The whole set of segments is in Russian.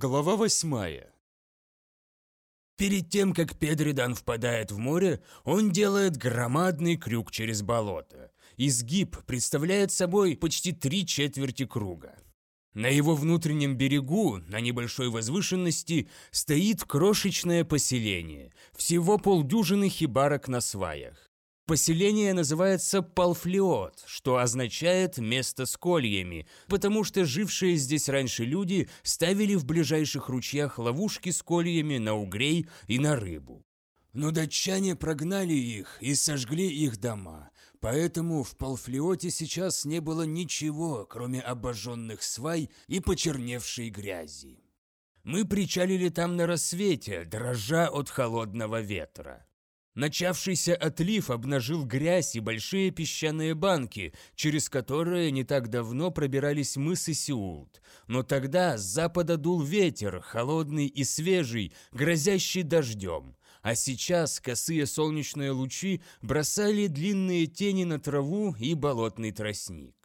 Глава восьмая. Перед тем, как Педридан впадает в море, он делает громадный крюк через болото. Изгиб представляет собой почти три четверти круга. На его внутреннем берегу, на небольшой возвышенности, стоит крошечное поселение, всего полдюжины хибарок на сваях. Поселение называется Палфлиот, что означает «место с кольями», потому что жившие здесь раньше люди ставили в ближайших ручьях ловушки с кольями на угрей и на рыбу. Но датчане прогнали их и сожгли их дома, поэтому в Палфлиоте сейчас не было ничего, кроме обожженных свай и почерневшей грязи. Мы причалили там на рассвете, дрожа от холодного ветра. Начавшийся отлив обнажил грязь и большие песчаные банки, через которые не так давно пробирались мысы Сеулт. Но тогда с запада дул ветер, холодный и свежий, грозящий дождем. А сейчас косые солнечные лучи бросали длинные тени на траву и болотный тростник.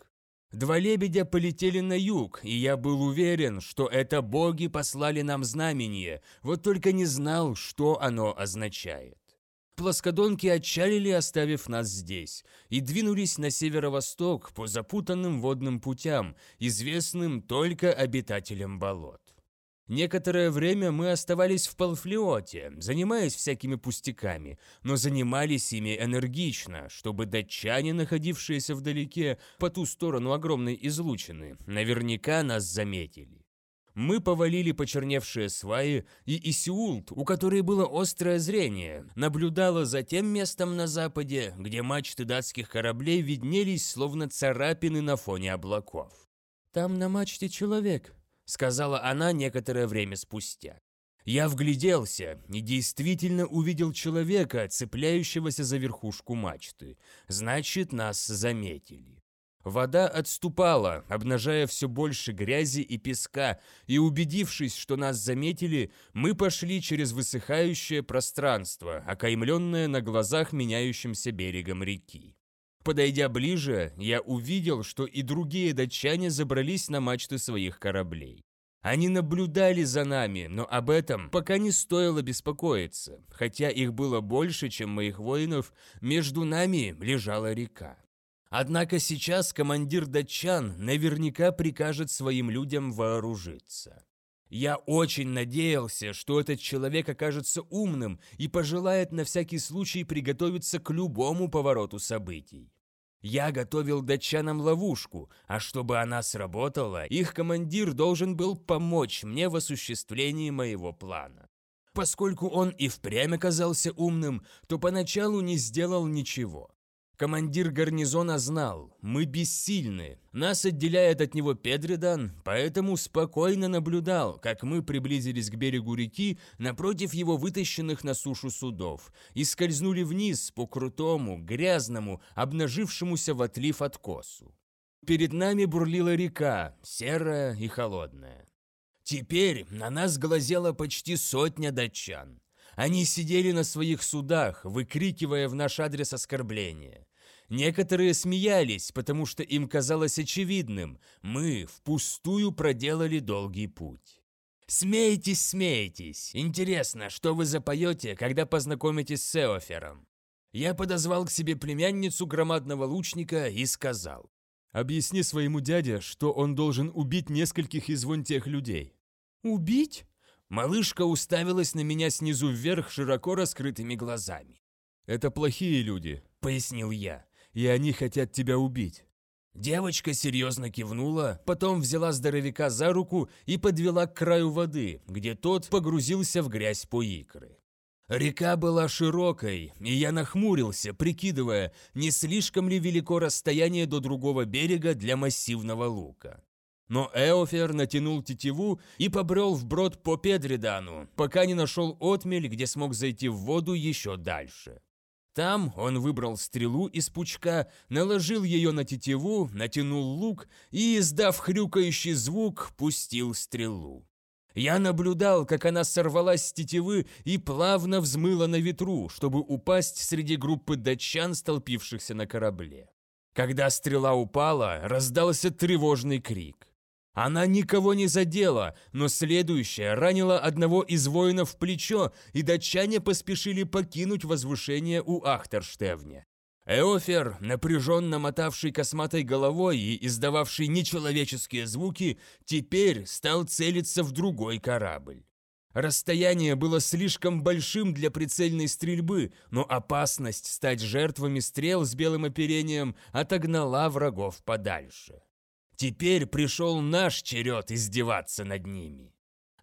Два лебедя полетели на юг, и я был уверен, что это боги послали нам знамение, вот только не знал, что оно означает. Плоскодонки отчалили, оставив нас здесь, и двинулись на северо-восток по запутанным водным путям, известным только обитателям болот. Некоторое время мы оставались в Палфлиоте, занимаясь всякими пустяками, но занимались ими энергично, чтобы датчане, находившиеся вдалеке по ту сторону огромной излучины, наверняка нас заметили. Мы повалили почерневшие сваи, и Исиулт, у которой было острое зрение, наблюдала за тем местом на западе, где мачты датских кораблей виднелись, словно царапины на фоне облаков. «Там на мачте человек», — сказала она некоторое время спустя. Я вгляделся и действительно увидел человека, цепляющегося за верхушку мачты. Значит, нас заметили. Вода отступала, обнажая все больше грязи и песка, и убедившись, что нас заметили, мы пошли через высыхающее пространство, окаймленное на глазах меняющимся берегом реки. Подойдя ближе, я увидел, что и другие датчане забрались на мачты своих кораблей. Они наблюдали за нами, но об этом пока не стоило беспокоиться. Хотя их было больше, чем моих воинов, между нами лежала река. Однако сейчас командир датчан наверняка прикажет своим людям вооружиться. Я очень надеялся, что этот человек окажется умным и пожелает на всякий случай приготовиться к любому повороту событий. Я готовил датчанам ловушку, а чтобы она сработала, их командир должен был помочь мне в осуществлении моего плана. Поскольку он и впрямь оказался умным, то поначалу не сделал ничего. Командир гарнизона знал, мы бессильны, нас отделяет от него Педридан, поэтому спокойно наблюдал, как мы приблизились к берегу реки напротив его вытащенных на сушу судов и скользнули вниз по крутому, грязному, обнажившемуся в отлив откосу. Перед нами бурлила река, серая и холодная. Теперь на нас глазела почти сотня датчан. Они сидели на своих судах, выкрикивая в наш адрес оскорбления. Некоторые смеялись, потому что им казалось очевидным, мы впустую проделали долгий путь. «Смейтесь, смейтесь! Интересно, что вы запоете, когда познакомитесь с Эофером?» Я подозвал к себе племянницу громадного лучника и сказал. «Объясни своему дяде, что он должен убить нескольких из вон тех людей». «Убить?» Малышка уставилась на меня снизу вверх широко раскрытыми глазами. «Это плохие люди», — пояснил я. «И они хотят тебя убить». Девочка серьезно кивнула, потом взяла здоровяка за руку и подвела к краю воды, где тот погрузился в грязь по икры. Река была широкой, и я нахмурился, прикидывая, не слишком ли велико расстояние до другого берега для массивного лука. Но Эофер натянул тетиву и побрел вброд по Педридану, пока не нашел отмель, где смог зайти в воду еще дальше. Там он выбрал стрелу из пучка, наложил ее на тетиву, натянул лук и, издав хрюкающий звук, пустил стрелу. Я наблюдал, как она сорвалась с тетивы и плавно взмыла на ветру, чтобы упасть среди группы датчан, столпившихся на корабле. Когда стрела упала, раздался тревожный крик. Она никого не задела, но следующая ранила одного из воинов в плечо, и датчане поспешили покинуть возвышение у Ахтерштевня. Эофер, напряженно мотавший косматой головой и издававший нечеловеческие звуки, теперь стал целиться в другой корабль. Расстояние было слишком большим для прицельной стрельбы, но опасность стать жертвами стрел с белым оперением отогнала врагов подальше. Теперь пришел наш черед издеваться над ними.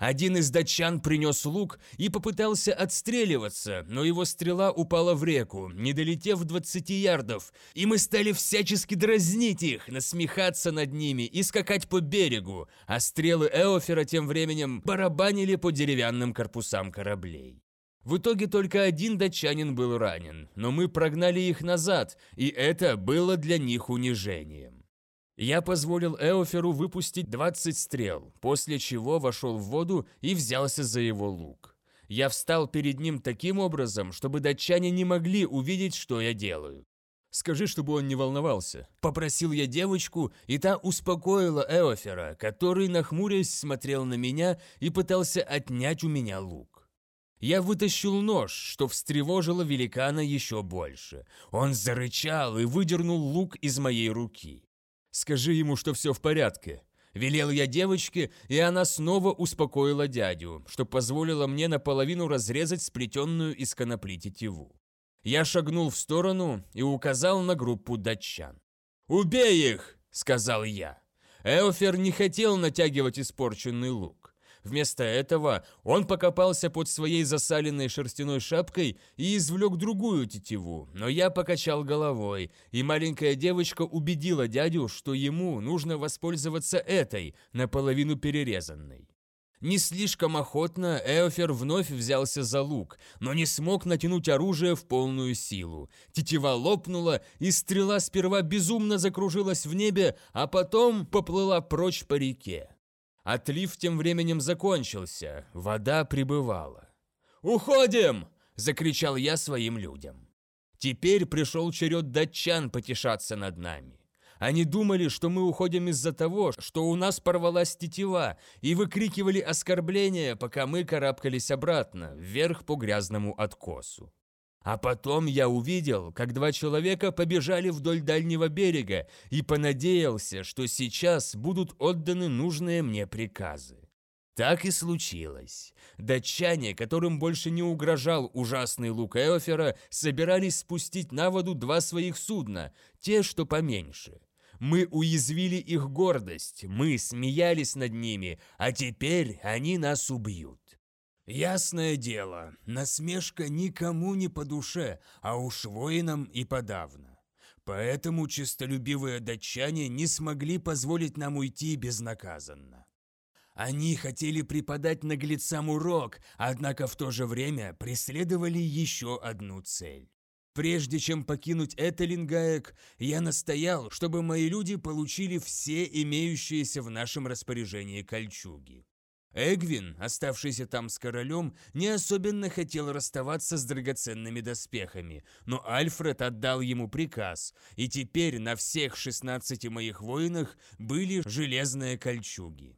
Один из датчан принес лук и попытался отстреливаться, но его стрела упала в реку, не долетев 20 ярдов, и мы стали всячески дразнить их, насмехаться над ними и скакать по берегу, а стрелы Эофера тем временем барабанили по деревянным корпусам кораблей. В итоге только один датчанин был ранен, но мы прогнали их назад, и это было для них унижением. Я позволил Эоферу выпустить 20 стрел, после чего вошел в воду и взялся за его лук. Я встал перед ним таким образом, чтобы датчане не могли увидеть, что я делаю. «Скажи, чтобы он не волновался», – попросил я девочку, и та успокоила Эофера, который, нахмурясь, смотрел на меня и пытался отнять у меня лук. Я вытащил нож, что встревожило великана еще больше. Он зарычал и выдернул лук из моей руки. «Скажи ему, что все в порядке», Велел я девочке, и она снова успокоила дядю, что позволило мне наполовину разрезать сплетенную из конопли тетиву. Я шагнул в сторону и указал на группу датчан. «Убей их!» – сказал я. Эофер не хотел натягивать испорченный лук. Вместо этого он покопался под своей засаленной шерстяной шапкой и извлек другую тетиву, но я покачал головой, и маленькая девочка убедила дядю, что ему нужно воспользоваться этой, наполовину перерезанной. Не слишком охотно Эофер вновь взялся за лук, но не смог натянуть оружие в полную силу. Тетива лопнула, и стрела сперва безумно закружилась в небе, а потом поплыла прочь по реке. Отлив тем временем закончился, вода прибывала. «Уходим!» – закричал я своим людям. Теперь пришел черед датчан потешаться над нами. Они думали, что мы уходим из-за того, что у нас порвалась тетива, и выкрикивали оскорбления, пока мы карабкались обратно, вверх по грязному откосу. А потом я увидел, как два человека побежали вдоль дальнего берега и понадеялся, что сейчас будут отданы нужные мне приказы. Так и случилось. Датчане, которым больше не угрожал ужасный лук Эофера, собирались спустить на воду два своих судна, те, что поменьше. Мы уязвили их гордость, мы смеялись над ними, а теперь они нас убьют. Ясное дело, насмешка никому не по душе, а уж воинам и подавно. Поэтому честолюбивые датчане не смогли позволить нам уйти безнаказанно. Они хотели преподать наглецам урок, однако в то же время преследовали еще одну цель. Прежде чем покинуть Этелингаек, я настоял, чтобы мои люди получили все имеющиеся в нашем распоряжении кольчуги. Эгвин, оставшийся там с королем, не особенно хотел расставаться с драгоценными доспехами, но Альфред отдал ему приказ, и теперь на всех 16 моих воинах были железные кольчуги.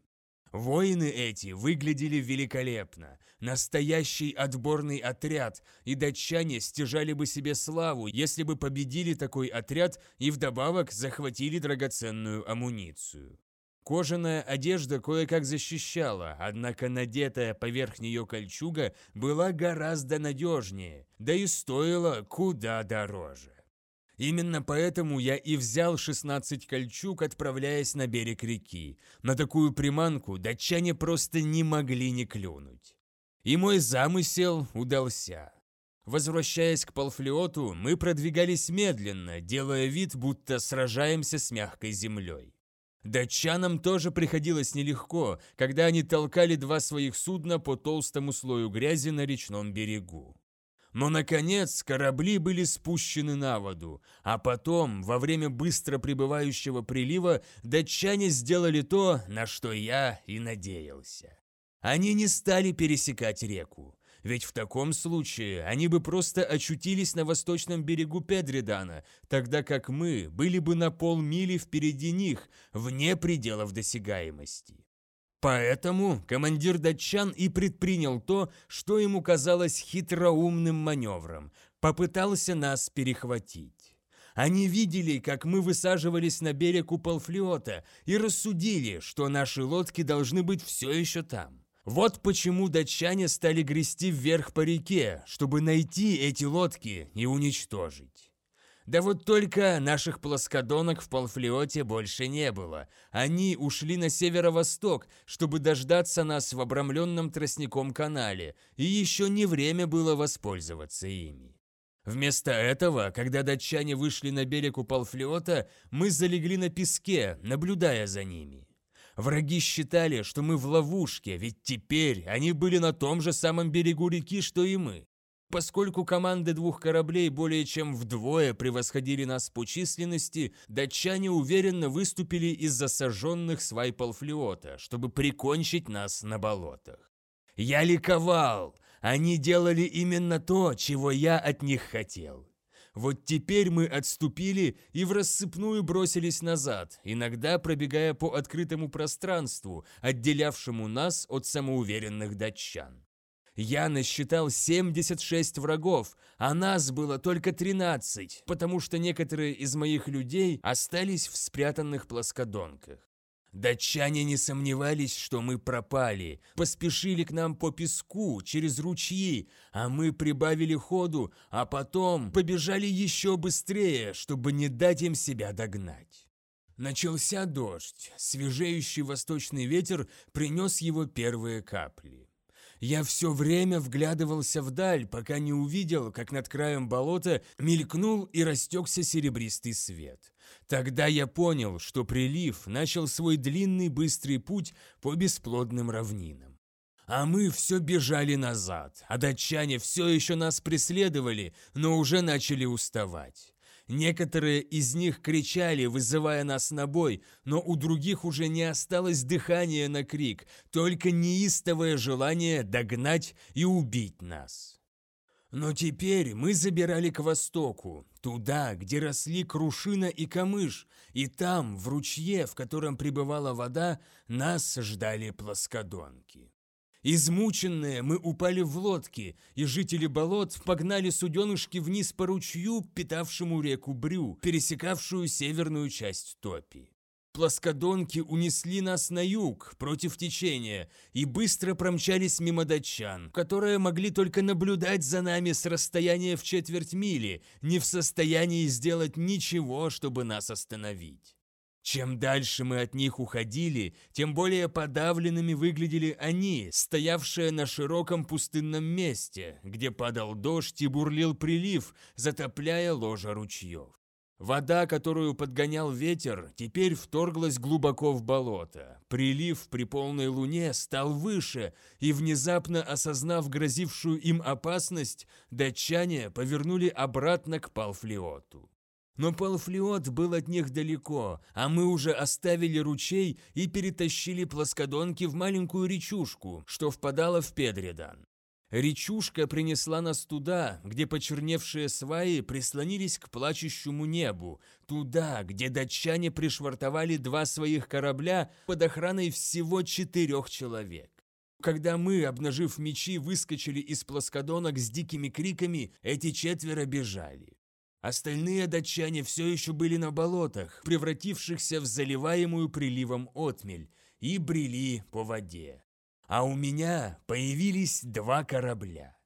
Воины эти выглядели великолепно, настоящий отборный отряд, и датчане стяжали бы себе славу, если бы победили такой отряд и вдобавок захватили драгоценную амуницию. Кожаная одежда кое-как защищала, однако надетая поверх нее кольчуга была гораздо надежнее, да и стоила куда дороже. Именно поэтому я и взял 16 кольчуг, отправляясь на берег реки. На такую приманку датчане просто не могли не клюнуть. И мой замысел удался. Возвращаясь к Полфлиоту, мы продвигались медленно, делая вид, будто сражаемся с мягкой землей. Датчанам тоже приходилось нелегко, когда они толкали два своих судна по толстому слою грязи на речном берегу. Но, наконец, корабли были спущены на воду, а потом, во время быстро прибывающего прилива, датчане сделали то, на что я и надеялся. Они не стали пересекать реку. Ведь в таком случае они бы просто очутились на восточном берегу Педридана, тогда как мы были бы на полмили впереди них, вне пределов досягаемости. Поэтому командир датчан и предпринял то, что ему казалось хитроумным маневром, попытался нас перехватить. Они видели, как мы высаживались на берег у Полфлиота и рассудили, что наши лодки должны быть все еще там. Вот почему датчане стали грести вверх по реке, чтобы найти эти лодки и уничтожить. Да вот только наших плоскодонок в Полфлиоте больше не было. Они ушли на северо-восток, чтобы дождаться нас в обрамленном тростником канале, и еще не время было воспользоваться ими. Вместо этого, когда датчане вышли на берег у Полфлиота, мы залегли на песке, наблюдая за ними. Враги считали, что мы в ловушке, ведь теперь они были на том же самом берегу реки, что и мы. Поскольку команды двух кораблей более чем вдвое превосходили нас по численности, датчане уверенно выступили из-за сожженных свай Полфлиота, чтобы прикончить нас на болотах. Я ликовал! Они делали именно то, чего я от них хотел. Вот теперь мы отступили и в рассыпную бросились назад, иногда пробегая по открытому пространству, отделявшему нас от самоуверенных датчан. Я насчитал 76 врагов, а нас было только 13, потому что некоторые из моих людей остались в спрятанных плоскодонках. Датчане не сомневались, что мы пропали, поспешили к нам по песку, через ручьи, а мы прибавили ходу, а потом побежали еще быстрее, чтобы не дать им себя догнать. Начался дождь, свежеющий восточный ветер принес его первые капли. Я все время вглядывался вдаль, пока не увидел, как над краем болота мелькнул и растекся серебристый свет. Тогда я понял, что прилив начал свой длинный быстрый путь по бесплодным равнинам. А мы все бежали назад, а датчане все еще нас преследовали, но уже начали уставать. Некоторые из них кричали, вызывая нас на бой, но у других уже не осталось дыхания на крик, только неистовое желание догнать и убить нас. Но теперь мы забирали к востоку, туда, где росли крушина и камыш, и там, в ручье, в котором пребывала вода, нас ждали плоскодонки. Измученные мы упали в лодки, и жители болот погнали суденышки вниз по ручью, питавшему реку Брю, пересекавшую северную часть топи. Плоскодонки унесли нас на юг, против течения, и быстро промчались мимо датчан, которые могли только наблюдать за нами с расстояния в четверть мили, не в состоянии сделать ничего, чтобы нас остановить. Чем дальше мы от них уходили, тем более подавленными выглядели они, стоявшие на широком пустынном месте, где падал дождь и бурлил прилив, затопляя ложа ручьев. Вода, которую подгонял ветер, теперь вторглась глубоко в болото. Прилив при полной луне стал выше, и внезапно осознав грозившую им опасность, датчане повернули обратно к Палфлиоту. Но Палфлиот был от них далеко, а мы уже оставили ручей и перетащили плоскодонки в маленькую речушку, что впадала в Педридан. Речушка принесла нас туда, где почерневшие сваи прислонились к плачущему небу, туда, где датчане пришвартовали два своих корабля под охраной всего четырех человек. Когда мы, обнажив мечи, выскочили из плоскодонок с дикими криками, эти четверо бежали. Остальные датчане все еще были на болотах, превратившихся в заливаемую приливом отмель, и брели по воде. А у меня появились два корабля.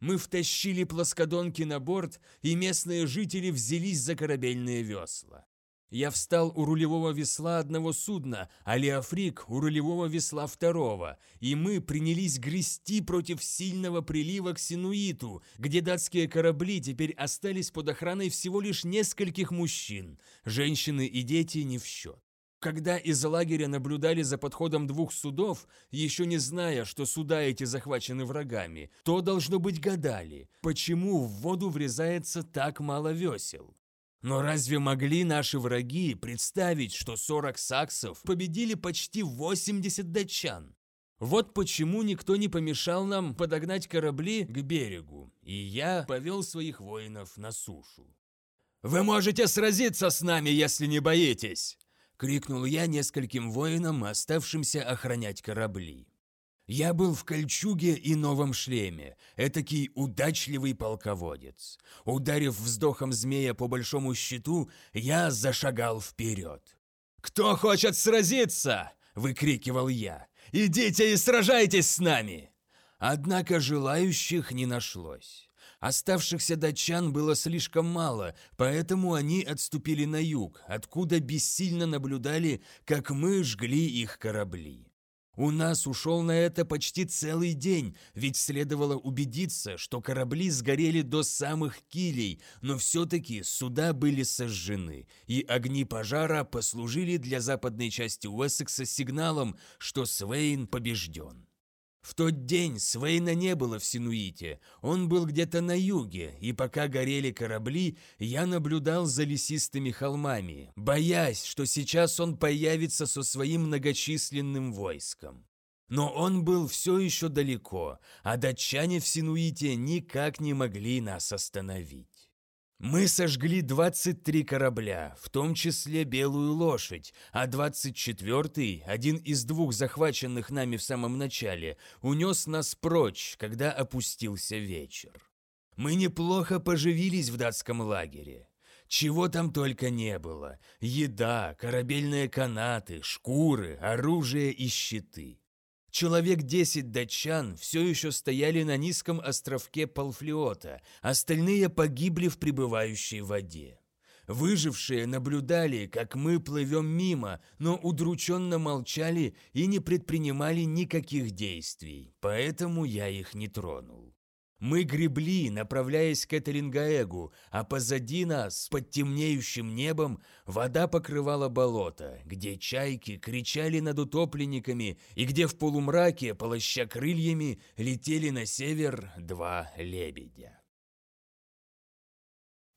Мы втащили плоскодонки на борт, и местные жители взялись за корабельные весла. Я встал у рулевого весла одного судна, а Леофрик у рулевого весла второго, и мы принялись грести против сильного прилива к Синуиту, где датские корабли теперь остались под охраной всего лишь нескольких мужчин, женщины и дети не в счет. Когда из лагеря наблюдали за подходом двух судов, еще не зная, что суда эти захвачены врагами, то, должно быть, гадали, почему в воду врезается так мало весел. Но разве могли наши враги представить, что 40 саксов победили почти 80 датчан? Вот почему никто не помешал нам подогнать корабли к берегу, и я повел своих воинов на сушу. «Вы можете сразиться с нами, если не боитесь!» — крикнул я нескольким воинам, оставшимся охранять корабли. Я был в кольчуге и новом шлеме, этакий удачливый полководец. Ударив вздохом змея по большому щиту, я зашагал вперед. «Кто хочет сразиться?» – выкрикивал я. «Идите и сражайтесь с нами!» Однако желающих не нашлось. Оставшихся датчан было слишком мало, поэтому они отступили на юг, откуда бессильно наблюдали, как мы жгли их корабли. У нас ушел на это почти целый день, ведь следовало убедиться, что корабли сгорели до самых килей, но все-таки суда были сожжены, и огни пожара послужили для западной части Уэссекса сигналом, что Свейн побежден. В тот день Свейна не было в Синуите, он был где-то на юге, и пока горели корабли, я наблюдал за лесистыми холмами, боясь, что сейчас он появится со своим многочисленным войском. Но он был все еще далеко, а датчане в Синуите никак не могли нас остановить. Мы сожгли 23 корабля, в том числе «Белую лошадь», а 24-й, один из двух захваченных нами в самом начале, унес нас прочь, когда опустился вечер. Мы неплохо поживились в датском лагере. Чего там только не было. Еда, корабельные канаты, шкуры, оружие и щиты. Человек десять датчан все еще стояли на низком островке Палфлиота, остальные погибли в пребывающей воде. Выжившие наблюдали, как мы плывем мимо, но удрученно молчали и не предпринимали никаких действий, поэтому я их не тронул. Мы гребли, направляясь к Этерингаэгу, а позади нас, под темнеющим небом, вода покрывала болото, где чайки кричали над утопленниками и где в полумраке, полоща крыльями, летели на север два лебедя.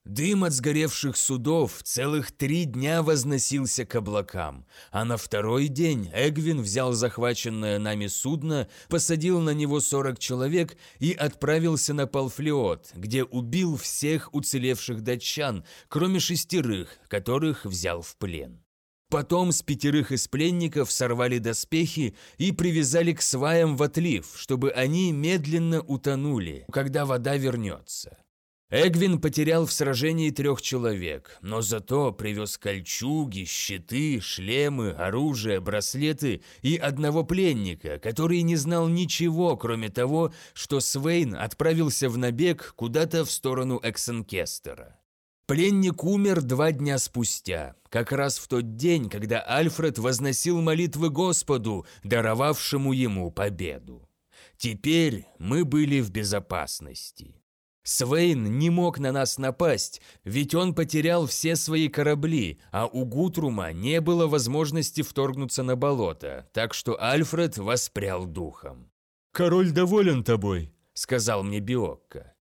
Дым от сгоревших судов целых три дня возносился к облакам, а на второй день Эгвин взял захваченное нами судно, посадил на него сорок человек и отправился на Палфлеот, где убил всех уцелевших датчан, кроме шестерых, которых взял в плен. Потом с пятерых из пленников сорвали доспехи и привязали к сваям в отлив, чтобы они медленно утонули, когда вода вернется. Эгвин потерял в сражении трех человек, но зато привез кольчуги, щиты, шлемы, оружие, браслеты и одного пленника, который не знал ничего, кроме того, что Свейн отправился в набег куда-то в сторону Эксенкестера. Пленник умер два дня спустя, как раз в тот день, когда Альфред возносил молитвы Господу, даровавшему ему победу. Теперь мы были в безопасности. Свейн не мог на нас напасть, ведь он потерял все свои корабли, а у Гутрума не было возможности вторгнуться на болото, так что Альфред воспрял духом. «Король доволен тобой», — сказал мне Биокко.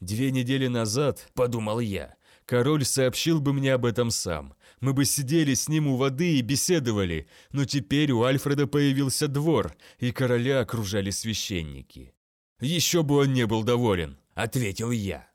«Две недели назад», — подумал я, — «король сообщил бы мне об этом сам. Мы бы сидели с ним у воды и беседовали, но теперь у Альфреда появился двор, и короля окружали священники. Еще бы он не был доволен» ответил я.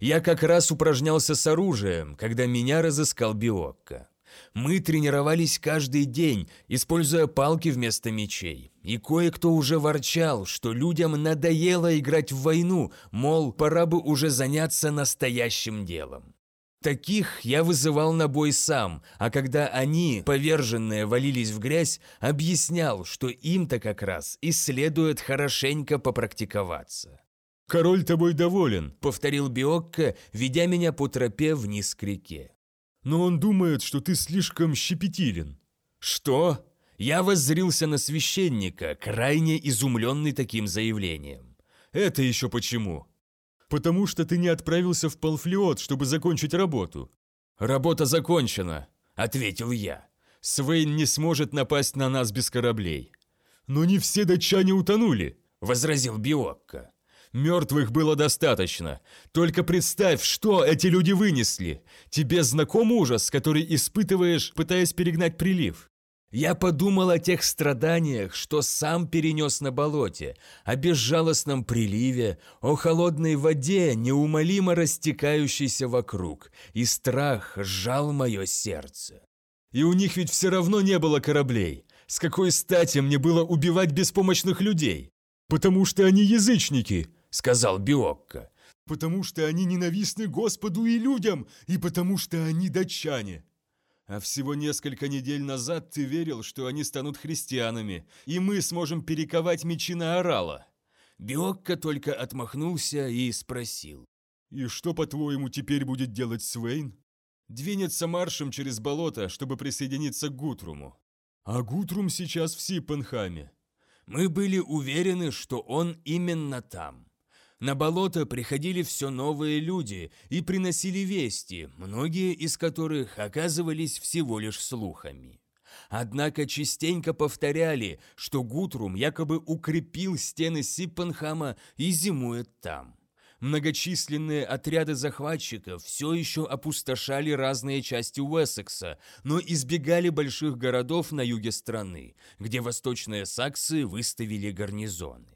Я как раз упражнялся с оружием, когда меня разыскал Биокко. Мы тренировались каждый день, используя палки вместо мечей. И кое-кто уже ворчал, что людям надоело играть в войну, мол, пора бы уже заняться настоящим делом. Таких я вызывал на бой сам, а когда они, поверженные, валились в грязь, объяснял, что им-то как раз и следует хорошенько попрактиковаться. «Король тобой доволен», — повторил Биокко, ведя меня по тропе вниз к реке. «Но он думает, что ты слишком щепетилен». «Что?» Я воззрился на священника, крайне изумленный таким заявлением. «Это еще почему?» «Потому что ты не отправился в Палфлиот, чтобы закончить работу». «Работа закончена», — ответил я. «Свейн не сможет напасть на нас без кораблей». «Но не все датчане утонули», — возразил Биокко. Мертвых было достаточно. Только представь, что эти люди вынесли. Тебе знаком ужас, который испытываешь, пытаясь перегнать прилив? Я подумал о тех страданиях, что сам перенес на болоте, о безжалостном приливе, о холодной воде, неумолимо растекающейся вокруг, и страх сжал мое сердце. И у них ведь все равно не было кораблей. С какой стати мне было убивать беспомощных людей? Потому что они язычники, сказал Биокко. Потому что они ненавистны Господу и людям, и потому что они датчане. А всего несколько недель назад ты верил, что они станут христианами, и мы сможем перековать мечи на орала. Биокко только отмахнулся и спросил. «И что, по-твоему, теперь будет делать Свейн?» «Двинется маршем через болото, чтобы присоединиться к Гутруму. А Гутрум сейчас в Сиппенхаме». Мы были уверены, что он именно там. На болото приходили все новые люди и приносили вести, многие из которых оказывались всего лишь слухами. Однако частенько повторяли, что Гутрум якобы укрепил стены Сиппенхама и зимует там. Многочисленные отряды захватчиков все еще опустошали разные части Уэссекса, но избегали больших городов на юге страны, где восточные саксы выставили гарнизоны.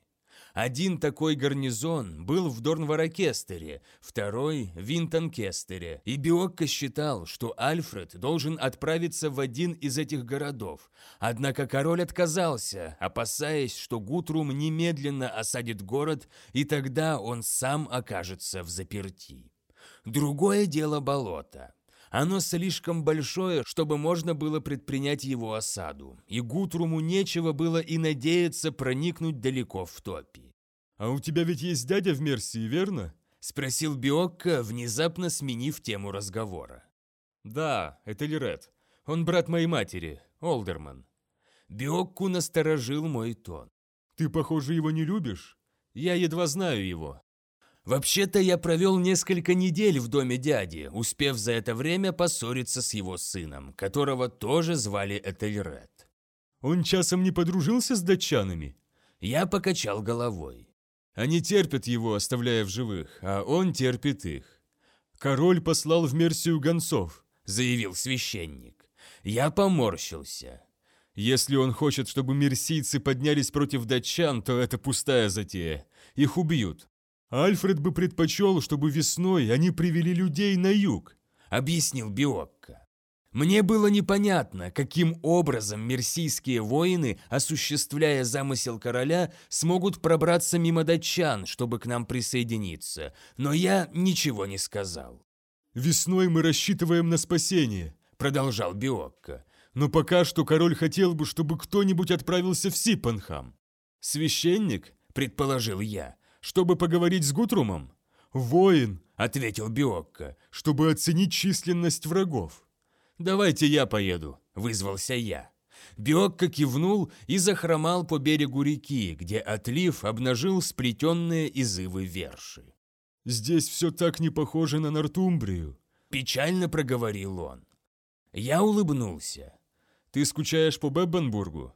Один такой гарнизон был в Дорнваракестере, второй – в Винтонкестере, и Биокко считал, что Альфред должен отправиться в один из этих городов. Однако король отказался, опасаясь, что Гутрум немедленно осадит город, и тогда он сам окажется в заперти. Другое дело болото. Оно слишком большое, чтобы можно было предпринять его осаду, и Гутруму нечего было и надеяться проникнуть далеко в топи. «А у тебя ведь есть дядя в Мерсии, верно?» – спросил Биокко, внезапно сменив тему разговора. «Да, это Лирет. Он брат моей матери, Олдерман». Биокку насторожил мой тон. «Ты, похоже, его не любишь? Я едва знаю его. Вообще-то я провел несколько недель в доме дяди, успев за это время поссориться с его сыном, которого тоже звали Этельред. Он часом не подружился с датчанами? Я покачал головой. Они терпят его, оставляя в живых, а он терпит их. Король послал в Мерсию гонцов, заявил священник. Я поморщился. Если он хочет, чтобы мерсийцы поднялись против датчан, то это пустая затея. Их убьют. Альфред бы предпочел, чтобы весной они привели людей на юг, объяснил Биокко. Мне было непонятно, каким образом мерсийские воины, осуществляя замысел короля, смогут пробраться мимо датчан, чтобы к нам присоединиться, но я ничего не сказал. «Весной мы рассчитываем на спасение», — продолжал Биокко. «Но пока что король хотел бы, чтобы кто-нибудь отправился в Сипанхам». «Священник?» — предположил я чтобы поговорить с Гутрумом?» «Воин», — ответил Биокко, — «чтобы оценить численность врагов». «Давайте я поеду», — вызвался я. Биокко кивнул и захромал по берегу реки, где отлив обнажил сплетенные изывы верши. «Здесь все так не похоже на Нортумбрию», — печально проговорил он. Я улыбнулся. «Ты скучаешь по Беббенбургу?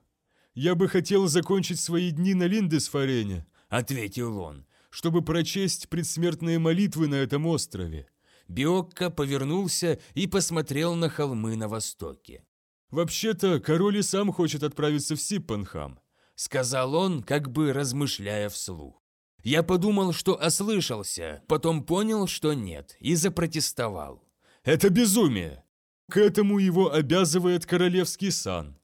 Я бы хотел закончить свои дни на Линдесфарене, ответил он, чтобы прочесть предсмертные молитвы на этом острове. Биокко повернулся и посмотрел на холмы на востоке. «Вообще-то, король и сам хочет отправиться в Сиппенхам», сказал он, как бы размышляя вслух. Я подумал, что ослышался, потом понял, что нет, и запротестовал. «Это безумие! К этому его обязывает королевский сан».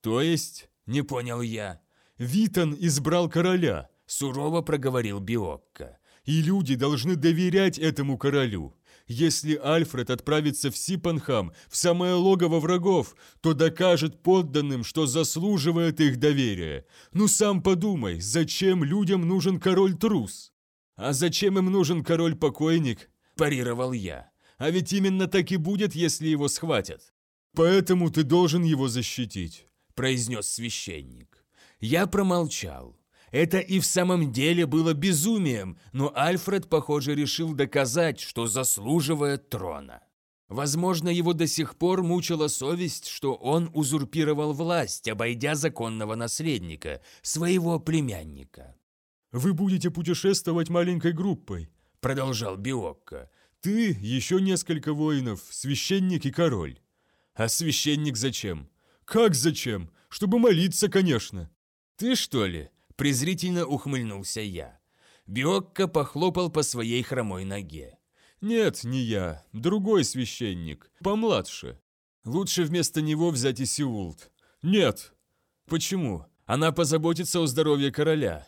«То есть?» – не понял я. «Витон избрал короля, сурово проговорил Биокко. «И люди должны доверять этому королю. Если Альфред отправится в Сипанхам, в самое логово врагов, то докажет подданным, что заслуживает их доверия. Ну сам подумай, зачем людям нужен король-трус? А зачем им нужен король-покойник? Парировал я. А ведь именно так и будет, если его схватят. Поэтому ты должен его защитить, произнес священник. Я промолчал. Это и в самом деле было безумием, но Альфред, похоже, решил доказать, что заслуживает трона. Возможно, его до сих пор мучила совесть, что он узурпировал власть, обойдя законного наследника, своего племянника. «Вы будете путешествовать маленькой группой», — продолжал Биокко. «Ты, еще несколько воинов, священник и король». «А священник зачем?» «Как зачем? Чтобы молиться, конечно». «Ты что ли?» – презрительно ухмыльнулся я. Биокко похлопал по своей хромой ноге. «Нет, не я. Другой священник. Помладше. Лучше вместо него взять Исиулт». «Нет». «Почему? Она позаботится о здоровье короля».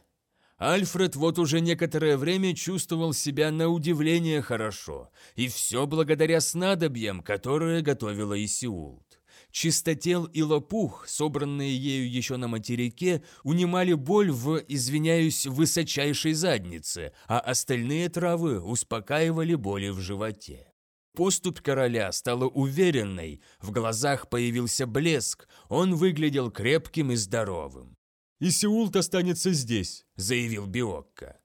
Альфред вот уже некоторое время чувствовал себя на удивление хорошо, и все благодаря снадобьям, которые готовила Исиулт. Чистотел и лопух, собранные ею еще на материке, унимали боль в, извиняюсь, высочайшей заднице, а остальные травы успокаивали боли в животе. Поступь короля стала уверенной, в глазах появился блеск, он выглядел крепким и здоровым. «Исиулт останется здесь», — заявил Биокко.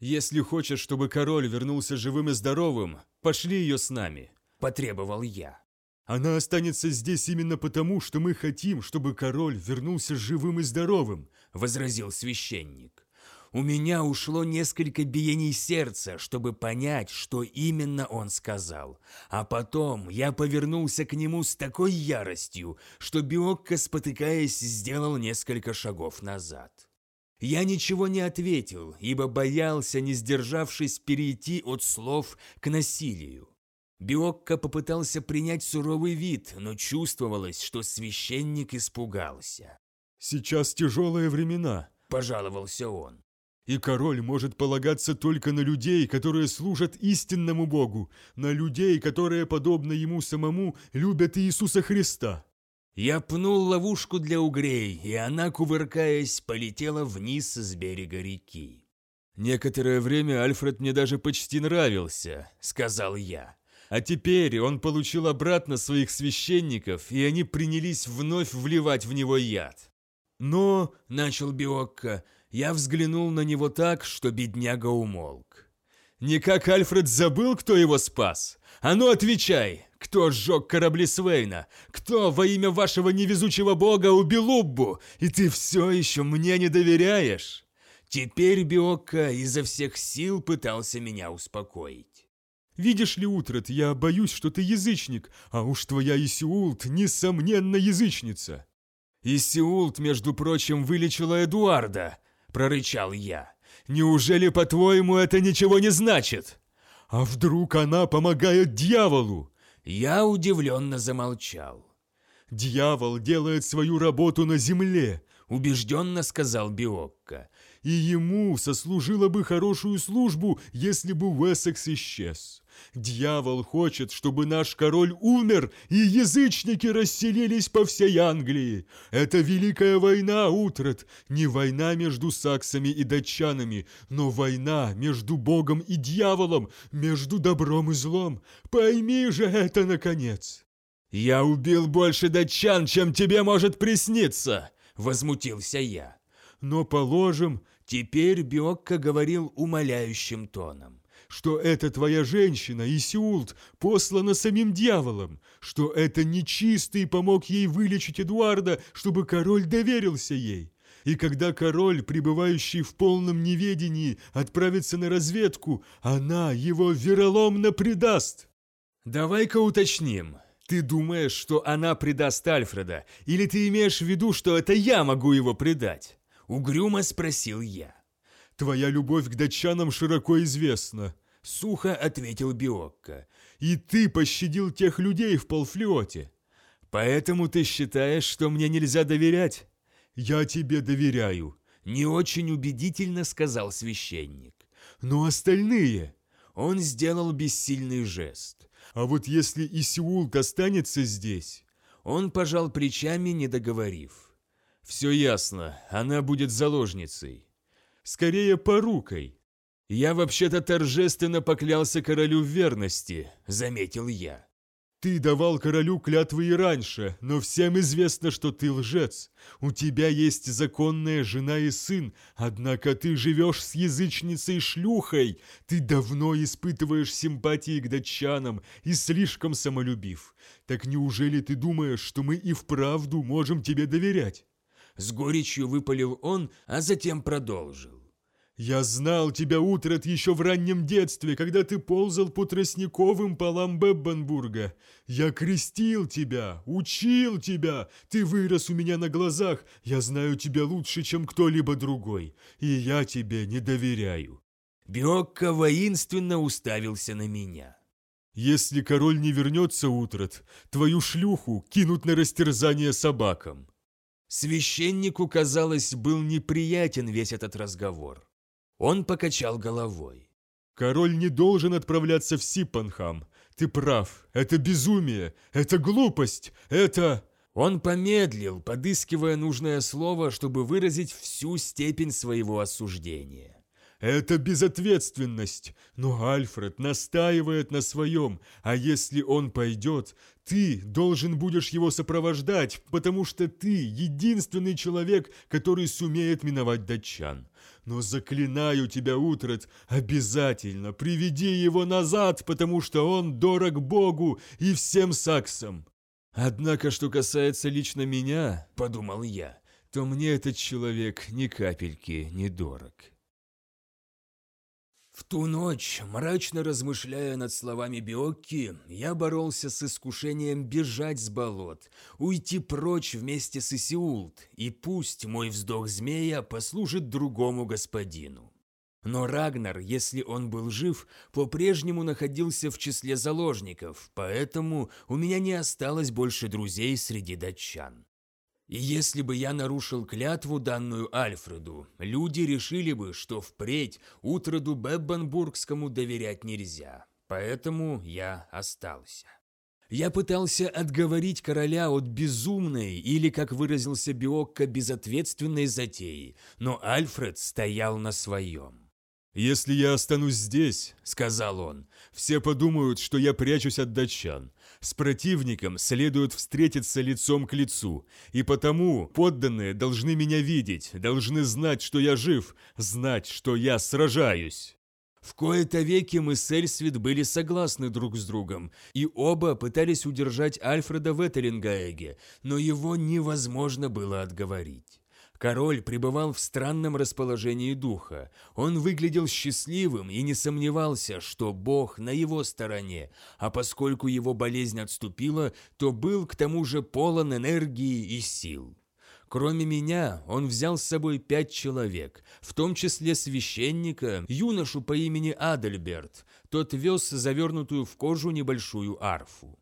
«Если хочешь, чтобы король вернулся живым и здоровым, пошли ее с нами», — потребовал я. «Она останется здесь именно потому, что мы хотим, чтобы король вернулся живым и здоровым», — возразил священник. У меня ушло несколько биений сердца, чтобы понять, что именно он сказал. А потом я повернулся к нему с такой яростью, что Биокко, спотыкаясь, сделал несколько шагов назад. Я ничего не ответил, ибо боялся, не сдержавшись, перейти от слов к насилию. Биокко попытался принять суровый вид, но чувствовалось, что священник испугался. «Сейчас тяжелые времена», – пожаловался он. И король может полагаться только на людей, которые служат истинному Богу, на людей, которые, подобно ему самому, любят Иисуса Христа. Я пнул ловушку для угрей, и она, кувыркаясь, полетела вниз с берега реки. «Некоторое время Альфред мне даже почти нравился», — сказал я. А теперь он получил обратно своих священников, и они принялись вновь вливать в него яд. «Но», — начал Биокко, — я взглянул на него так, что бедняга умолк. «Не как Альфред забыл, кто его спас? А ну отвечай! Кто сжег корабли Свейна? Кто во имя вашего невезучего бога убил Уббу? И ты все еще мне не доверяешь?» Теперь Биокко изо всех сил пытался меня успокоить. «Видишь ли, Утрат, я боюсь, что ты язычник, а уж твоя Исиулт, несомненно, язычница». «Исиулт, между прочим, вылечила Эдуарда», – прорычал я. «Неужели, по-твоему, это ничего не значит? А вдруг она помогает дьяволу?» Я удивленно замолчал. «Дьявол делает свою работу на земле», – убежденно сказал Биокко. «И ему сослужила бы хорошую службу, если бы Уэссекс исчез. Дьявол хочет, чтобы наш король умер, и язычники расселились по всей Англии. Это великая война, Утрат, не война между саксами и датчанами, но война между Богом и дьяволом, между добром и злом. Пойми же это, наконец!» «Я убил больше датчан, чем тебе может присниться!» – возмутился я. «Но положим...» Теперь Биокко говорил умоляющим тоном что эта твоя женщина, Исиулт, послана самим дьяволом, что это нечистый помог ей вылечить Эдуарда, чтобы король доверился ей. И когда король, пребывающий в полном неведении, отправится на разведку, она его вероломно предаст. Давай-ка уточним. Ты думаешь, что она предаст Альфреда, или ты имеешь в виду, что это я могу его предать? Угрюмо спросил я. «Твоя любовь к датчанам широко известна», — сухо ответил Биокко. «И ты пощадил тех людей в полфлете. Поэтому ты считаешь, что мне нельзя доверять?» «Я тебе доверяю», — не очень убедительно сказал священник. «Но остальные...» Он сделал бессильный жест. «А вот если Исиулт останется здесь...» Он пожал плечами, не договорив. «Все ясно, она будет заложницей скорее порукой. Я вообще-то торжественно поклялся королю в верности, заметил я. Ты давал королю клятвы и раньше, но всем известно, что ты лжец. У тебя есть законная жена и сын, однако ты живешь с язычницей-шлюхой. Ты давно испытываешь симпатии к датчанам и слишком самолюбив. Так неужели ты думаешь, что мы и вправду можем тебе доверять? С горечью выпалил он, а затем продолжил. «Я знал тебя, Утрат, еще в раннем детстве, когда ты ползал по тростниковым полам Беббенбурга. Я крестил тебя, учил тебя, ты вырос у меня на глазах, я знаю тебя лучше, чем кто-либо другой, и я тебе не доверяю». Биокко воинственно уставился на меня. «Если король не вернется, Утрат, твою шлюху кинут на растерзание собакам». Священнику, казалось, был неприятен весь этот разговор. Он покачал головой. «Король не должен отправляться в Сипанхам. Ты прав. Это безумие. Это глупость. Это...» Он помедлил, подыскивая нужное слово, чтобы выразить всю степень своего осуждения. Это безответственность. Но Альфред настаивает на своем, а если он пойдет, ты должен будешь его сопровождать, потому что ты единственный человек, который сумеет миновать датчан. Но заклинаю тебя, Утрат, обязательно приведи его назад, потому что он дорог Богу и всем саксам. Однако, что касается лично меня, подумал я, то мне этот человек ни капельки не дорог. В ту ночь, мрачно размышляя над словами Биокки, я боролся с искушением бежать с болот, уйти прочь вместе с Исиулт, и пусть мой вздох змея послужит другому господину. Но Рагнар, если он был жив, по-прежнему находился в числе заложников, поэтому у меня не осталось больше друзей среди датчан. И если бы я нарушил клятву, данную Альфреду, люди решили бы, что впредь Утроду Беббенбургскому доверять нельзя. Поэтому я остался. Я пытался отговорить короля от безумной или, как выразился Биокко, безответственной затеи, но Альфред стоял на своем. «Если я останусь здесь», — сказал он, — «все подумают, что я прячусь от датчан. С противником следует встретиться лицом к лицу, и потому подданные должны меня видеть, должны знать, что я жив, знать, что я сражаюсь». В кои-то веки мы с Эльсвит были согласны друг с другом, и оба пытались удержать Альфреда в Этерингаэге, но его невозможно было отговорить. Король пребывал в странном расположении духа. Он выглядел счастливым и не сомневался, что Бог на его стороне, а поскольку его болезнь отступила, то был к тому же полон энергии и сил. Кроме меня, он взял с собой пять человек, в том числе священника, юношу по имени Адальберт. Тот вез завернутую в кожу небольшую арфу.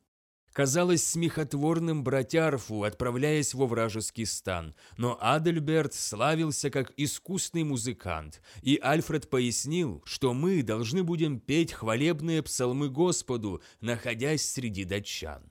Казалось смехотворным брать арфу, отправляясь во вражеский стан, но Адельберт славился как искусный музыкант, и Альфред пояснил, что мы должны будем петь хвалебные псалмы Господу, находясь среди датчан.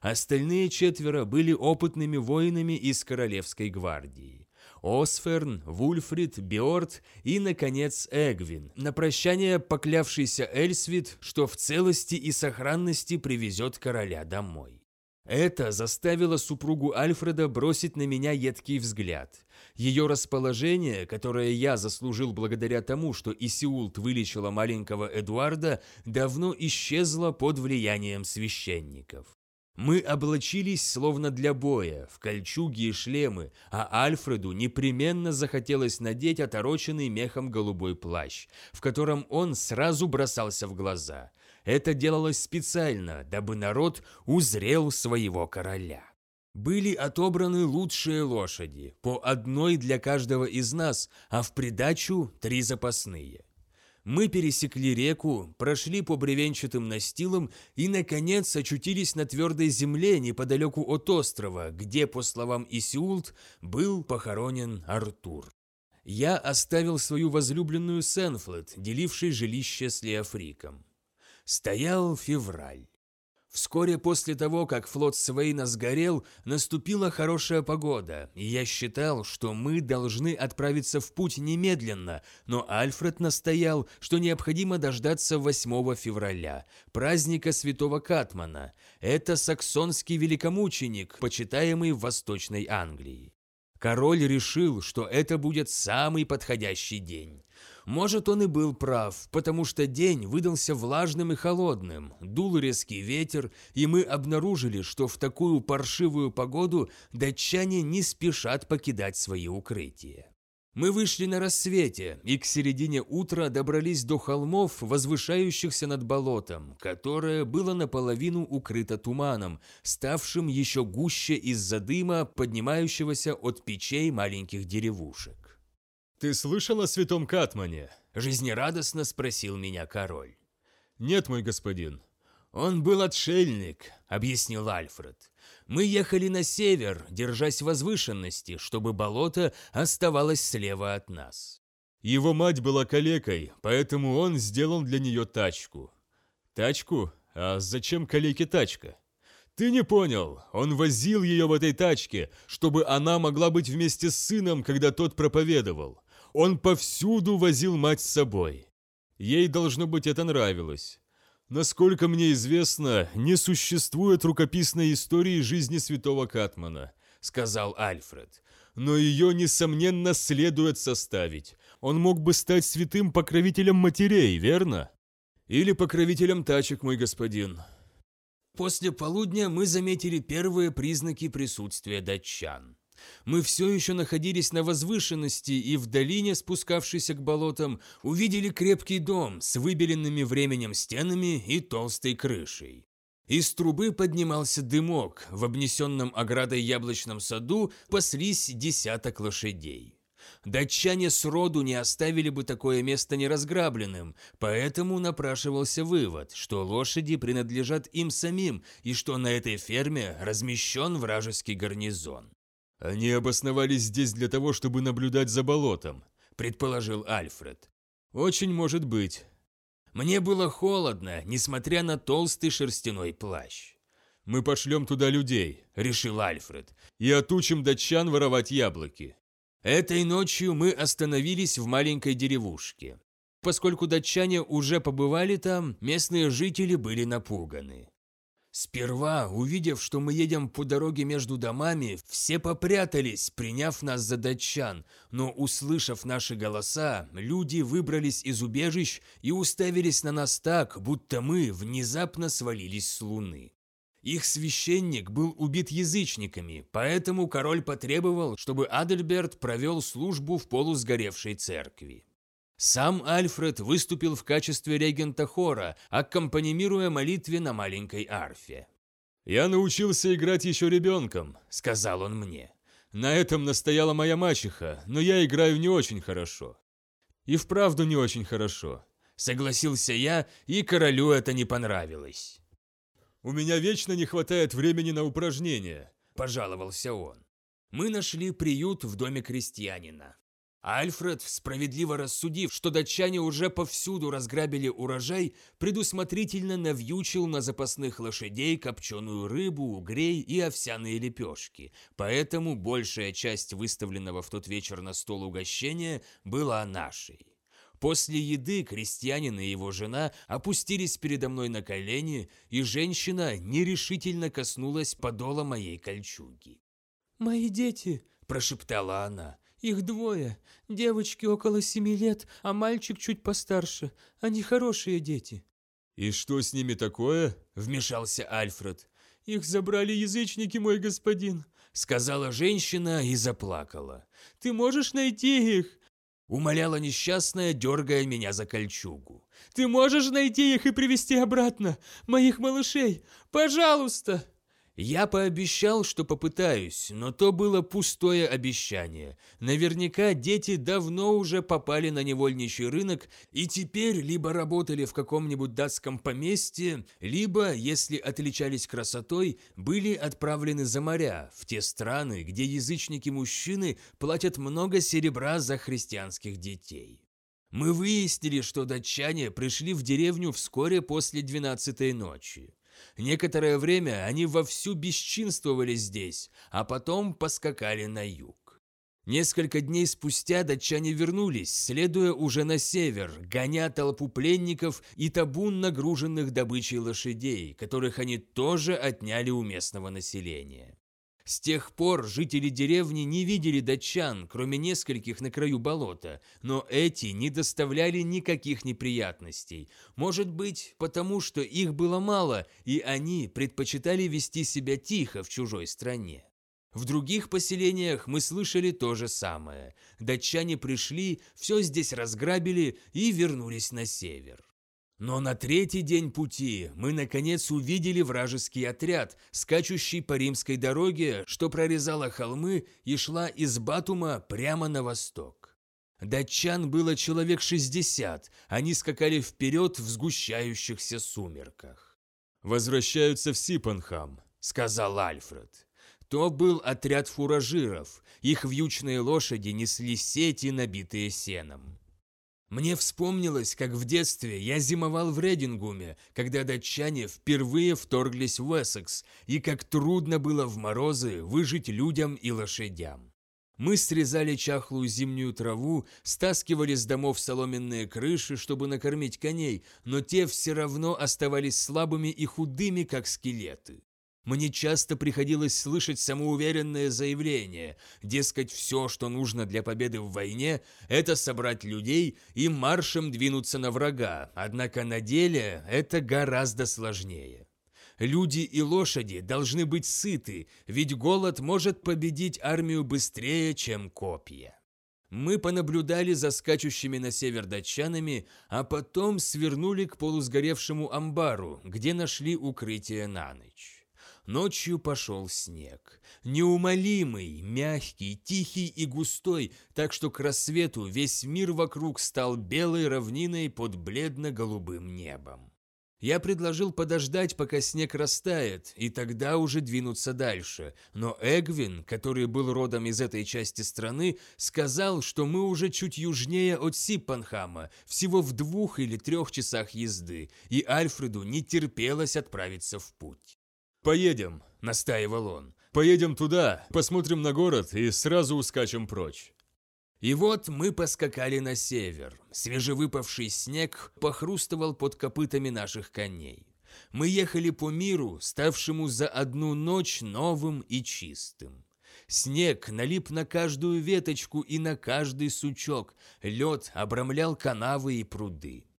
Остальные четверо были опытными воинами из Королевской гвардии. Осферн, Вульфрид, Биорт и, наконец, Эгвин, на прощание поклявшийся Эльсвит, что в целости и сохранности привезет короля домой. Это заставило супругу Альфреда бросить на меня едкий взгляд. Ее расположение, которое я заслужил благодаря тому, что Исиулт вылечила маленького Эдуарда, давно исчезло под влиянием священников. Мы облачились словно для боя, в кольчуги и шлемы, а Альфреду непременно захотелось надеть отороченный мехом голубой плащ, в котором он сразу бросался в глаза. Это делалось специально, дабы народ узрел своего короля. Были отобраны лучшие лошади, по одной для каждого из нас, а в придачу три запасные. Мы пересекли реку, прошли по бревенчатым настилам и, наконец, очутились на твердой земле неподалеку от острова, где, по словам Исиулт, был похоронен Артур. Я оставил свою возлюбленную Сенфлет, делившей жилище с Леофриком. Стоял февраль. Вскоре после того, как флот Свейна сгорел, наступила хорошая погода, и я считал, что мы должны отправиться в путь немедленно, но Альфред настоял, что необходимо дождаться 8 февраля, праздника святого Катмана. Это саксонский великомученик, почитаемый в Восточной Англии. Король решил, что это будет самый подходящий день. Может, он и был прав, потому что день выдался влажным и холодным, дул резкий ветер, и мы обнаружили, что в такую паршивую погоду датчане не спешат покидать свои укрытия. Мы вышли на рассвете и к середине утра добрались до холмов, возвышающихся над болотом, которое было наполовину укрыто туманом, ставшим еще гуще из-за дыма, поднимающегося от печей маленьких деревушек. «Ты слышал о святом Катмане?» – жизнерадостно спросил меня король. «Нет, мой господин». «Он был отшельник», – объяснил Альфред. Мы ехали на север, держась возвышенности, чтобы болото оставалось слева от нас. Его мать была калекой, поэтому он сделал для нее тачку. Тачку? А зачем калеке тачка? Ты не понял, он возил ее в этой тачке, чтобы она могла быть вместе с сыном, когда тот проповедовал. Он повсюду возил мать с собой. Ей, должно быть, это нравилось. Насколько мне известно, не существует рукописной истории жизни святого Катмана, сказал Альфред. Но ее, несомненно, следует составить. Он мог бы стать святым покровителем матерей, верно? Или покровителем тачек, мой господин. После полудня мы заметили первые признаки присутствия датчан. Мы все еще находились на возвышенности и в долине, спускавшейся к болотам, увидели крепкий дом с выбеленными временем стенами и толстой крышей. Из трубы поднимался дымок, в обнесенном оградой яблочном саду паслись десяток лошадей. Датчане сроду не оставили бы такое место неразграбленным, поэтому напрашивался вывод, что лошади принадлежат им самим и что на этой ферме размещен вражеский гарнизон. «Они обосновались здесь для того, чтобы наблюдать за болотом», – предположил Альфред. «Очень может быть». Мне было холодно, несмотря на толстый шерстяной плащ. «Мы пошлем туда людей», – решил Альфред, – «и отучим датчан воровать яблоки». Этой ночью мы остановились в маленькой деревушке. Поскольку датчане уже побывали там, местные жители были напуганы. Сперва, увидев, что мы едем по дороге между домами, все попрятались, приняв нас за датчан, но, услышав наши голоса, люди выбрались из убежищ и уставились на нас так, будто мы внезапно свалились с луны. Их священник был убит язычниками, поэтому король потребовал, чтобы Адельберт провел службу в полусгоревшей церкви. Сам Альфред выступил в качестве регента хора, аккомпанимируя молитве на маленькой арфе. «Я научился играть еще ребенком», — сказал он мне. «На этом настояла моя мачеха, но я играю не очень хорошо». «И вправду не очень хорошо», — согласился я, и королю это не понравилось. «У меня вечно не хватает времени на упражнения», – пожаловался он. Мы нашли приют в доме крестьянина. Альфред, справедливо рассудив, что датчане уже повсюду разграбили урожай, предусмотрительно навьючил на запасных лошадей копченую рыбу, угрей и овсяные лепешки, поэтому большая часть выставленного в тот вечер на стол угощения была нашей. После еды крестьянин и его жена опустились передо мной на колени, и женщина нерешительно коснулась подола моей кольчуги. «Мои дети», – прошептала она, их двое. Девочки около семи лет, а мальчик чуть постарше. Они хорошие дети». «И что с ними такое?» – вмешался Альфред. «Их забрали язычники, мой господин», – сказала женщина и заплакала. «Ты можешь найти их?» Умоляла несчастная, дергая меня за кольчугу. «Ты можешь найти их и привести обратно, моих малышей? Пожалуйста!» Я пообещал, что попытаюсь, но то было пустое обещание. Наверняка дети давно уже попали на невольничий рынок и теперь либо работали в каком-нибудь датском поместье, либо, если отличались красотой, были отправлены за моря, в те страны, где язычники-мужчины платят много серебра за христианских детей. Мы выяснили, что датчане пришли в деревню вскоре после двенадцатой ночи. Некоторое время они вовсю бесчинствовали здесь, а потом поскакали на юг. Несколько дней спустя датчане вернулись, следуя уже на север, гоня толпу пленников и табун нагруженных добычей лошадей, которых они тоже отняли у местного населения. С тех пор жители деревни не видели датчан, кроме нескольких на краю болота, но эти не доставляли никаких неприятностей. Может быть, потому что их было мало, и они предпочитали вести себя тихо в чужой стране. В других поселениях мы слышали то же самое. Датчане пришли, все здесь разграбили и вернулись на север. Но на третий день пути мы наконец увидели вражеский отряд, скачущий по римской дороге, что прорезала холмы и шла из Батума прямо на восток. Датчан было человек 60, они скакали вперед в сгущающихся сумерках. «Возвращаются в Сипанхам», — сказал Альфред. То был отряд фуражиров, их вьючные лошади несли сети, набитые сеном. Мне вспомнилось, как в детстве я зимовал в Редингуме, когда датчане впервые вторглись в Эссекс, и как трудно было в морозы выжить людям и лошадям. Мы срезали чахлую зимнюю траву, стаскивали с домов соломенные крыши, чтобы накормить коней, но те все равно оставались слабыми и худыми, как скелеты. Мне часто приходилось слышать самоуверенное заявление, дескать, все, что нужно для победы в войне, это собрать людей и маршем двинуться на врага, однако на деле это гораздо сложнее. Люди и лошади должны быть сыты, ведь голод может победить армию быстрее, чем копья. Мы понаблюдали за скачущими на север датчанами, а потом свернули к полусгоревшему амбару, где нашли укрытие на ночь. Ночью пошел снег. Неумолимый, мягкий, тихий и густой, так что к рассвету весь мир вокруг стал белой равниной под бледно-голубым небом. Я предложил подождать, пока снег растает, и тогда уже двинуться дальше. Но Эгвин, который был родом из этой части страны, сказал, что мы уже чуть южнее от Сиппанхама, всего в двух или трех часах езды, и Альфреду не терпелось отправиться в путь. «Поедем», – настаивал он. «Поедем туда, посмотрим на город и сразу ускачем прочь». И вот мы поскакали на север. Свежевыпавший снег похрустывал под копытами наших коней. Мы ехали по миру, ставшему за одну ночь новым и чистым. Снег налип на каждую веточку и на каждый сучок, лед обрамлял канавы и пруды.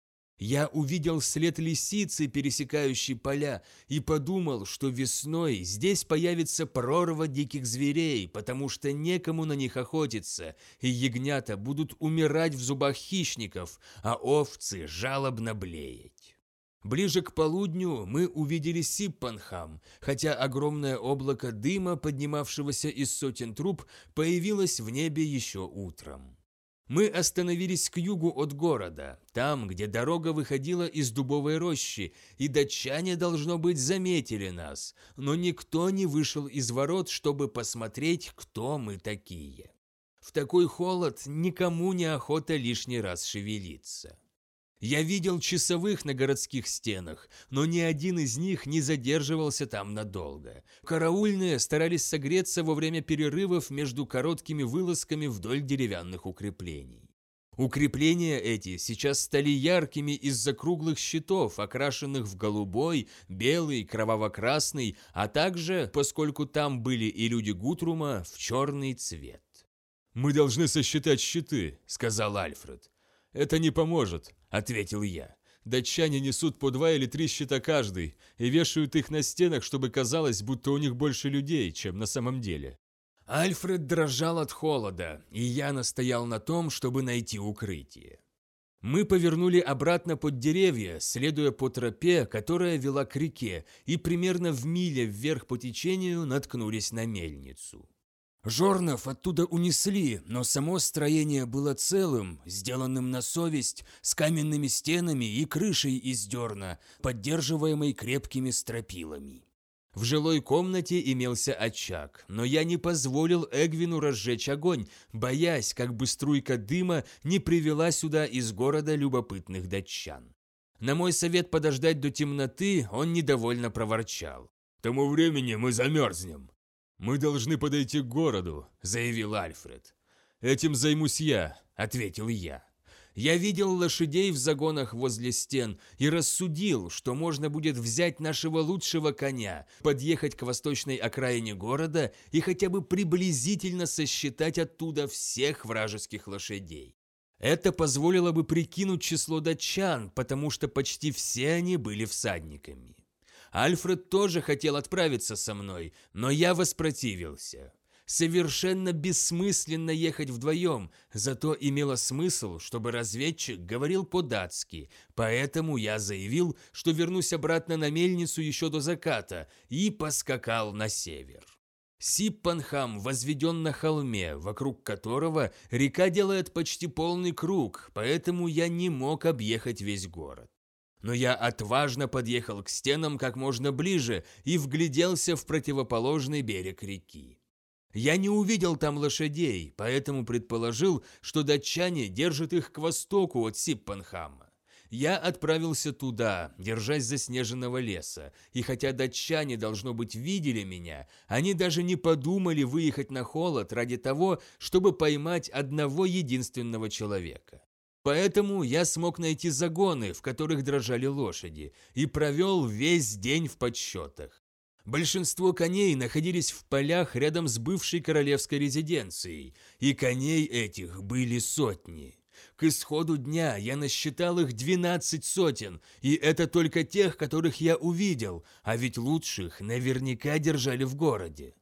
Я увидел след лисицы, пересекающей поля, и подумал, что весной здесь появится прорва диких зверей, потому что некому на них охотиться, и ягнята будут умирать в зубах хищников, а овцы жалобно блеять. Ближе к полудню мы увидели Сиппанхам, хотя огромное облако дыма, поднимавшегося из сотен труб, появилось в небе еще утром. Мы остановились к югу от города, там, где дорога выходила из дубовой рощи, и датчане, должно быть, заметили нас, но никто не вышел из ворот, чтобы посмотреть, кто мы такие. В такой холод никому не охота лишний раз шевелиться. Я видел часовых на городских стенах, но ни один из них не задерживался там надолго. Караульные старались согреться во время перерывов между короткими вылазками вдоль деревянных укреплений. Укрепления эти сейчас стали яркими из-за круглых щитов, окрашенных в голубой, белый, кроваво-красный, а также, поскольку там были и люди Гутрума, в черный цвет. «Мы должны сосчитать щиты», — сказал Альфред. «Это не поможет», – ответил я. «Датчане несут по два или три щита каждый и вешают их на стенах, чтобы казалось, будто у них больше людей, чем на самом деле». Альфред дрожал от холода, и я настоял на том, чтобы найти укрытие. Мы повернули обратно под деревья, следуя по тропе, которая вела к реке, и примерно в миле вверх по течению наткнулись на мельницу. Жорнов оттуда унесли, но само строение было целым, сделанным на совесть, с каменными стенами и крышей из дерна, поддерживаемой крепкими стропилами. В жилой комнате имелся очаг, но я не позволил Эгвину разжечь огонь, боясь, как бы струйка дыма не привела сюда из города любопытных датчан. На мой совет подождать до темноты он недовольно проворчал. «К тому времени мы замерзнем». «Мы должны подойти к городу», – заявил Альфред. «Этим займусь я», – ответил я. Я видел лошадей в загонах возле стен и рассудил, что можно будет взять нашего лучшего коня, подъехать к восточной окраине города и хотя бы приблизительно сосчитать оттуда всех вражеских лошадей. Это позволило бы прикинуть число датчан, потому что почти все они были всадниками. Альфред тоже хотел отправиться со мной, но я воспротивился. Совершенно бессмысленно ехать вдвоем, зато имело смысл, чтобы разведчик говорил по-датски, поэтому я заявил, что вернусь обратно на мельницу еще до заката и поскакал на север. Сиппанхам возведен на холме, вокруг которого река делает почти полный круг, поэтому я не мог объехать весь город. Но я отважно подъехал к стенам как можно ближе и вгляделся в противоположный берег реки. Я не увидел там лошадей, поэтому предположил, что датчане держат их к востоку от Сиппанхама. Я отправился туда, держась заснеженного леса, и хотя датчане, должно быть, видели меня, они даже не подумали выехать на холод ради того, чтобы поймать одного единственного человека. Поэтому я смог найти загоны, в которых дрожали лошади, и провел весь день в подсчетах. Большинство коней находились в полях рядом с бывшей королевской резиденцией, и коней этих были сотни. К исходу дня я насчитал их 12 сотен, и это только тех, которых я увидел, а ведь лучших наверняка держали в городе.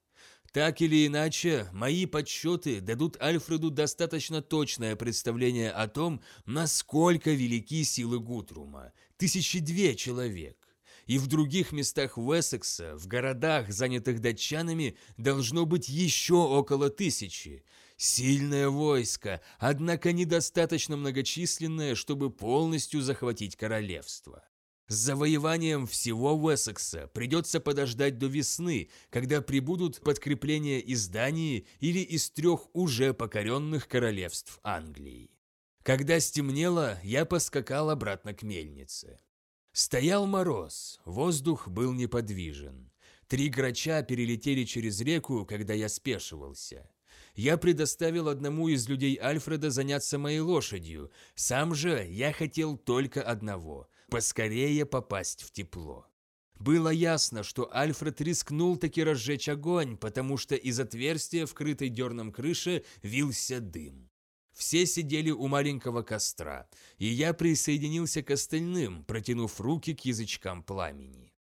Так или иначе, мои подсчеты дадут Альфреду достаточно точное представление о том, насколько велики силы Гутрума – тысячи две человек. И в других местах Уэссекса, в городах, занятых датчанами, должно быть еще около тысячи. Сильное войско, однако недостаточно многочисленное, чтобы полностью захватить королевство. С завоеванием всего Уэссекса придется подождать до весны, когда прибудут подкрепления из Дании или из трех уже покоренных королевств Англии. Когда стемнело, я поскакал обратно к мельнице. Стоял мороз, воздух был неподвижен. Три грача перелетели через реку, когда я спешивался. Я предоставил одному из людей Альфреда заняться моей лошадью. Сам же я хотел только одного – поскорее попасть в тепло. Было ясно, что Альфред рискнул таки разжечь огонь, потому что из отверстия в крытой дерном крыше вился дым. Все сидели у маленького костра, и я присоединился к остальным, протянув руки к язычкам пламени.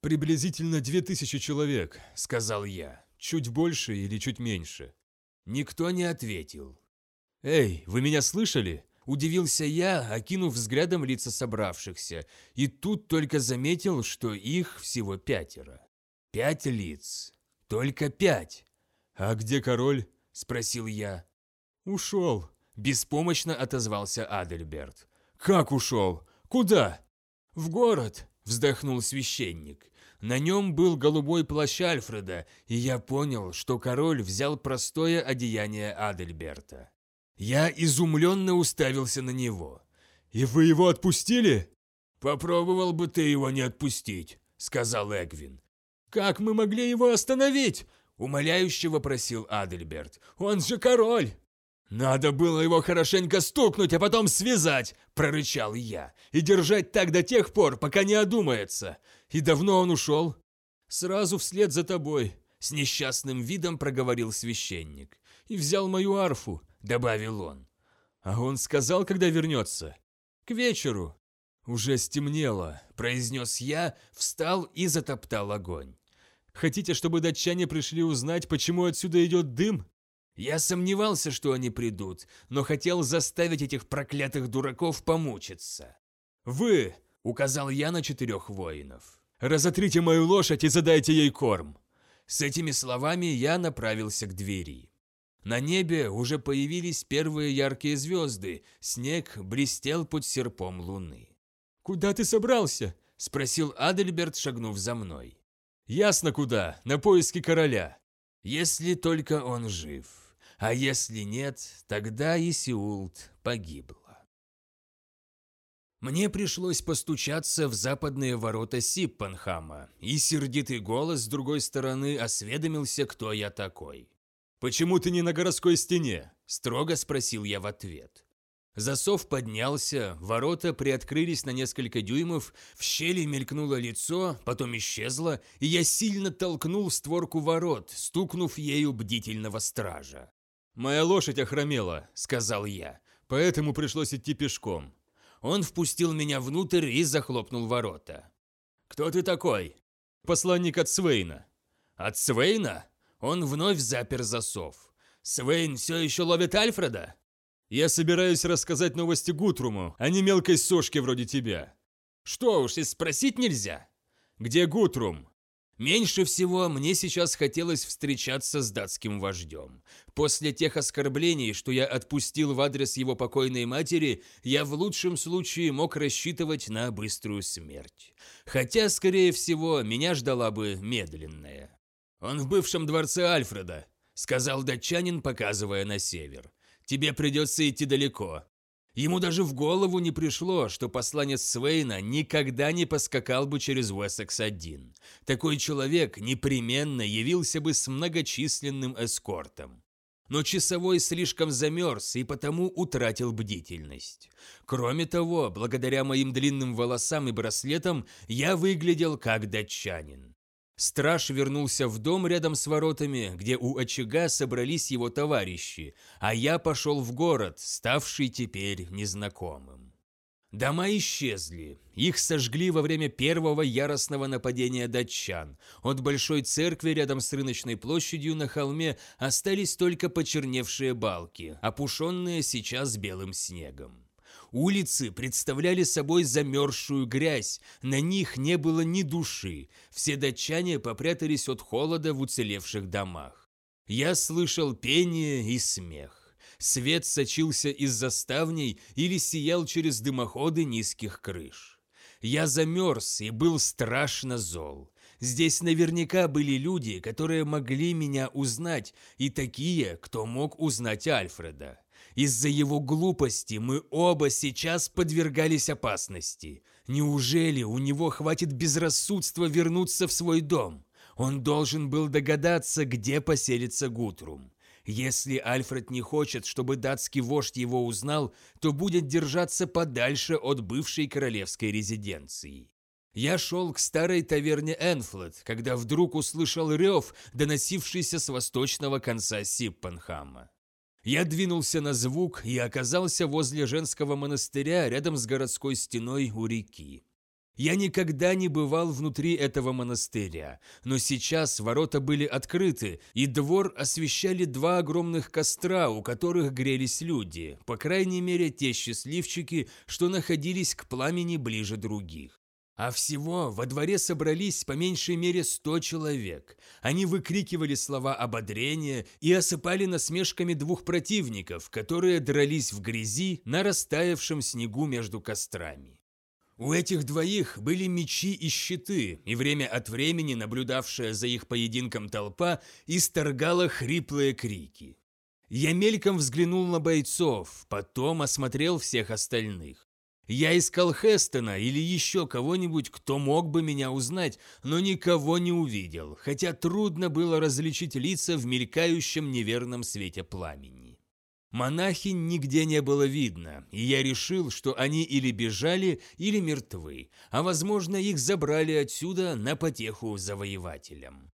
«Приблизительно две тысячи человек», — сказал я. «Чуть больше или чуть меньше?» Никто не ответил. «Эй, вы меня слышали?» Удивился я, окинув взглядом лица собравшихся, и тут только заметил, что их всего пятеро. Пять лиц. Только пять. «А где король?» – спросил я. «Ушел», – беспомощно отозвался Адельберт. «Как ушел? Куда?» «В город», – вздохнул священник. На нем был голубой плащ Альфреда, и я понял, что король взял простое одеяние Адельберта. Я изумленно уставился на него. «И вы его отпустили?» «Попробовал бы ты его не отпустить», — сказал Эгвин. «Как мы могли его остановить?» — умоляюще вопросил Адельберт. «Он же король!» «Надо было его хорошенько стукнуть, а потом связать!» – прорычал я. «И держать так до тех пор, пока не одумается. И давно он ушел?» «Сразу вслед за тобой», – с несчастным видом проговорил священник. «И взял мою арфу», – добавил он. «А он сказал, когда вернется?» «К вечеру». «Уже стемнело», – произнес я, встал и затоптал огонь. «Хотите, чтобы датчане пришли узнать, почему отсюда идет дым?» Я сомневался, что они придут, но хотел заставить этих проклятых дураков помучиться. «Вы!» – указал я на четырех воинов. «Разотрите мою лошадь и задайте ей корм!» С этими словами я направился к двери. На небе уже появились первые яркие звезды, снег блестел под серпом луны. «Куда ты собрался?» – спросил Адельберт, шагнув за мной. «Ясно куда, на поиски короля. Если только он жив». А если нет, тогда и Сеулт погибла. Мне пришлось постучаться в западные ворота Сиппанхама, и сердитый голос с другой стороны осведомился, кто я такой. «Почему ты не на городской стене?» – строго спросил я в ответ. Засов поднялся, ворота приоткрылись на несколько дюймов, в щели мелькнуло лицо, потом исчезло, и я сильно толкнул створку ворот, стукнув ею бдительного стража. «Моя лошадь охромела», — сказал я, — «поэтому пришлось идти пешком». Он впустил меня внутрь и захлопнул ворота. «Кто ты такой?» «Посланник от Свейна». «От Свейна?» Он вновь запер засов. «Свейн все еще ловит Альфреда?» «Я собираюсь рассказать новости Гутруму, а не мелкой сошке вроде тебя». «Что уж, и спросить нельзя». «Где Гутрум?» Меньше всего мне сейчас хотелось встречаться с датским вождем. После тех оскорблений, что я отпустил в адрес его покойной матери, я в лучшем случае мог рассчитывать на быструю смерть. Хотя, скорее всего, меня ждала бы медленная. «Он в бывшем дворце Альфреда», — сказал датчанин, показывая на север. «Тебе придется идти далеко. Ему даже в голову не пришло, что посланец Свейна никогда не поскакал бы через Уэссекс один. Такой человек непременно явился бы с многочисленным эскортом. Но часовой слишком замерз и потому утратил бдительность. Кроме того, благодаря моим длинным волосам и браслетам, я выглядел как датчанин. Страж вернулся в дом рядом с воротами, где у очага собрались его товарищи, а я пошел в город, ставший теперь незнакомым. Дома исчезли. Их сожгли во время первого яростного нападения датчан. От большой церкви рядом с рыночной площадью на холме остались только почерневшие балки, опушенные сейчас белым снегом. Улицы представляли собой замерзшую грязь, на них не было ни души, все датчане попрятались от холода в уцелевших домах. Я слышал пение и смех. Свет сочился из заставней или сиял через дымоходы низких крыш. Я замерз и был страшно зол. Здесь наверняка были люди, которые могли меня узнать, и такие, кто мог узнать Альфреда. Из-за его глупости мы оба сейчас подвергались опасности. Неужели у него хватит безрассудства вернуться в свой дом? Он должен был догадаться, где поселится Гутрум. Если Альфред не хочет, чтобы датский вождь его узнал, то будет держаться подальше от бывшей королевской резиденции. Я шел к старой таверне Энфлет, когда вдруг услышал рев, доносившийся с восточного конца Сиппенхама. Я двинулся на звук и оказался возле женского монастыря рядом с городской стеной у реки. Я никогда не бывал внутри этого монастыря, но сейчас ворота были открыты, и двор освещали два огромных костра, у которых грелись люди, по крайней мере те счастливчики, что находились к пламени ближе других. А всего во дворе собрались по меньшей мере сто человек. Они выкрикивали слова ободрения и осыпали насмешками двух противников, которые дрались в грязи на растаявшем снегу между кострами. У этих двоих были мечи и щиты, и время от времени наблюдавшая за их поединком толпа исторгала хриплые крики. Я мельком взглянул на бойцов, потом осмотрел всех остальных. Я искал Хестона или еще кого-нибудь, кто мог бы меня узнать, но никого не увидел, хотя трудно было различить лица в мелькающем неверном свете пламени. Монахинь нигде не было видно, и я решил, что они или бежали, или мертвы, а возможно их забрали отсюда на потеху завоевателям.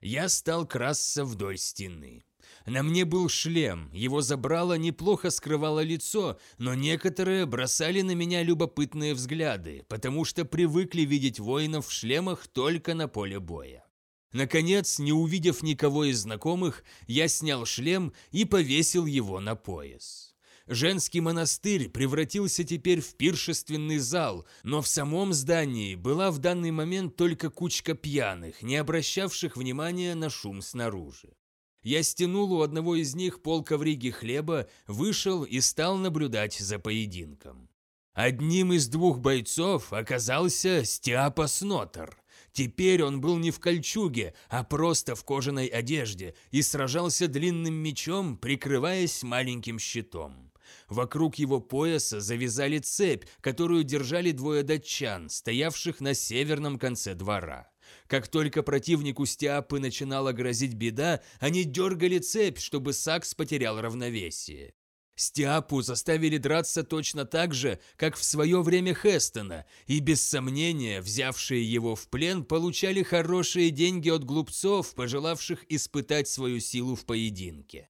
Я стал красться вдоль стены. На мне был шлем, его забрало неплохо скрывало лицо, но некоторые бросали на меня любопытные взгляды, потому что привыкли видеть воинов в шлемах только на поле боя. Наконец, не увидев никого из знакомых, я снял шлем и повесил его на пояс. Женский монастырь превратился теперь в пиршественный зал, но в самом здании была в данный момент только кучка пьяных, не обращавших внимания на шум снаружи. Я стянул у одного из них пол ковриги хлеба, вышел и стал наблюдать за поединком. Одним из двух бойцов оказался Стиапа Снотер. Теперь он был не в кольчуге, а просто в кожаной одежде и сражался длинным мечом, прикрываясь маленьким щитом. Вокруг его пояса завязали цепь, которую держали двое датчан, стоявших на северном конце двора. Как только противнику Стиапы начинала грозить беда, они дергали цепь, чтобы Сакс потерял равновесие. Стиапу заставили драться точно так же, как в свое время Хестона, и без сомнения взявшие его в плен получали хорошие деньги от глупцов, пожелавших испытать свою силу в поединке.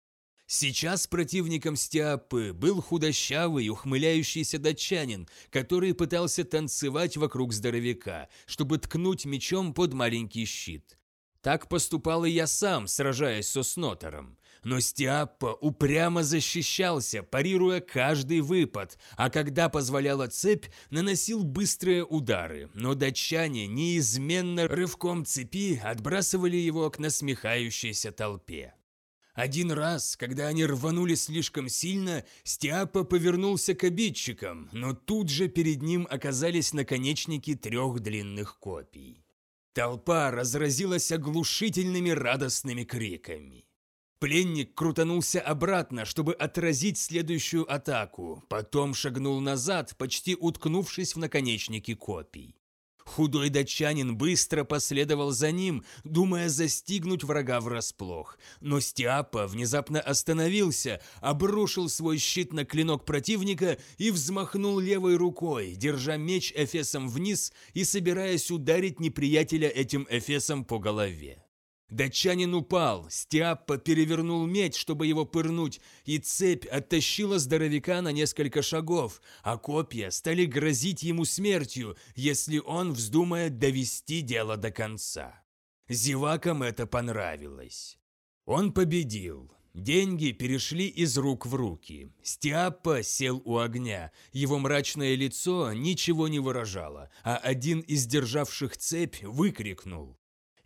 Сейчас противником Стиапы был худощавый, ухмыляющийся датчанин, который пытался танцевать вокруг здоровяка, чтобы ткнуть мечом под маленький щит. Так поступал и я сам, сражаясь со Снотером. Но Стиаппа упрямо защищался, парируя каждый выпад, а когда позволяла цепь, наносил быстрые удары, но датчане неизменно рывком цепи отбрасывали его к насмехающейся толпе. Один раз, когда они рванули слишком сильно, Стиапа повернулся к обидчикам, но тут же перед ним оказались наконечники трех длинных копий. Толпа разразилась оглушительными радостными криками. Пленник крутанулся обратно, чтобы отразить следующую атаку, потом шагнул назад, почти уткнувшись в наконечники копий. Худой датчанин быстро последовал за ним, думая застигнуть врага врасплох. Но Стиапа внезапно остановился, обрушил свой щит на клинок противника и взмахнул левой рукой, держа меч эфесом вниз и собираясь ударить неприятеля этим эфесом по голове. Датчанин упал, Стиаппа перевернул меч, чтобы его пырнуть, и цепь оттащила здоровяка на несколько шагов, а копья стали грозить ему смертью, если он вздумает довести дело до конца. Зевакам это понравилось. Он победил. Деньги перешли из рук в руки. Стиаппа сел у огня. Его мрачное лицо ничего не выражало, а один из державших цепь выкрикнул.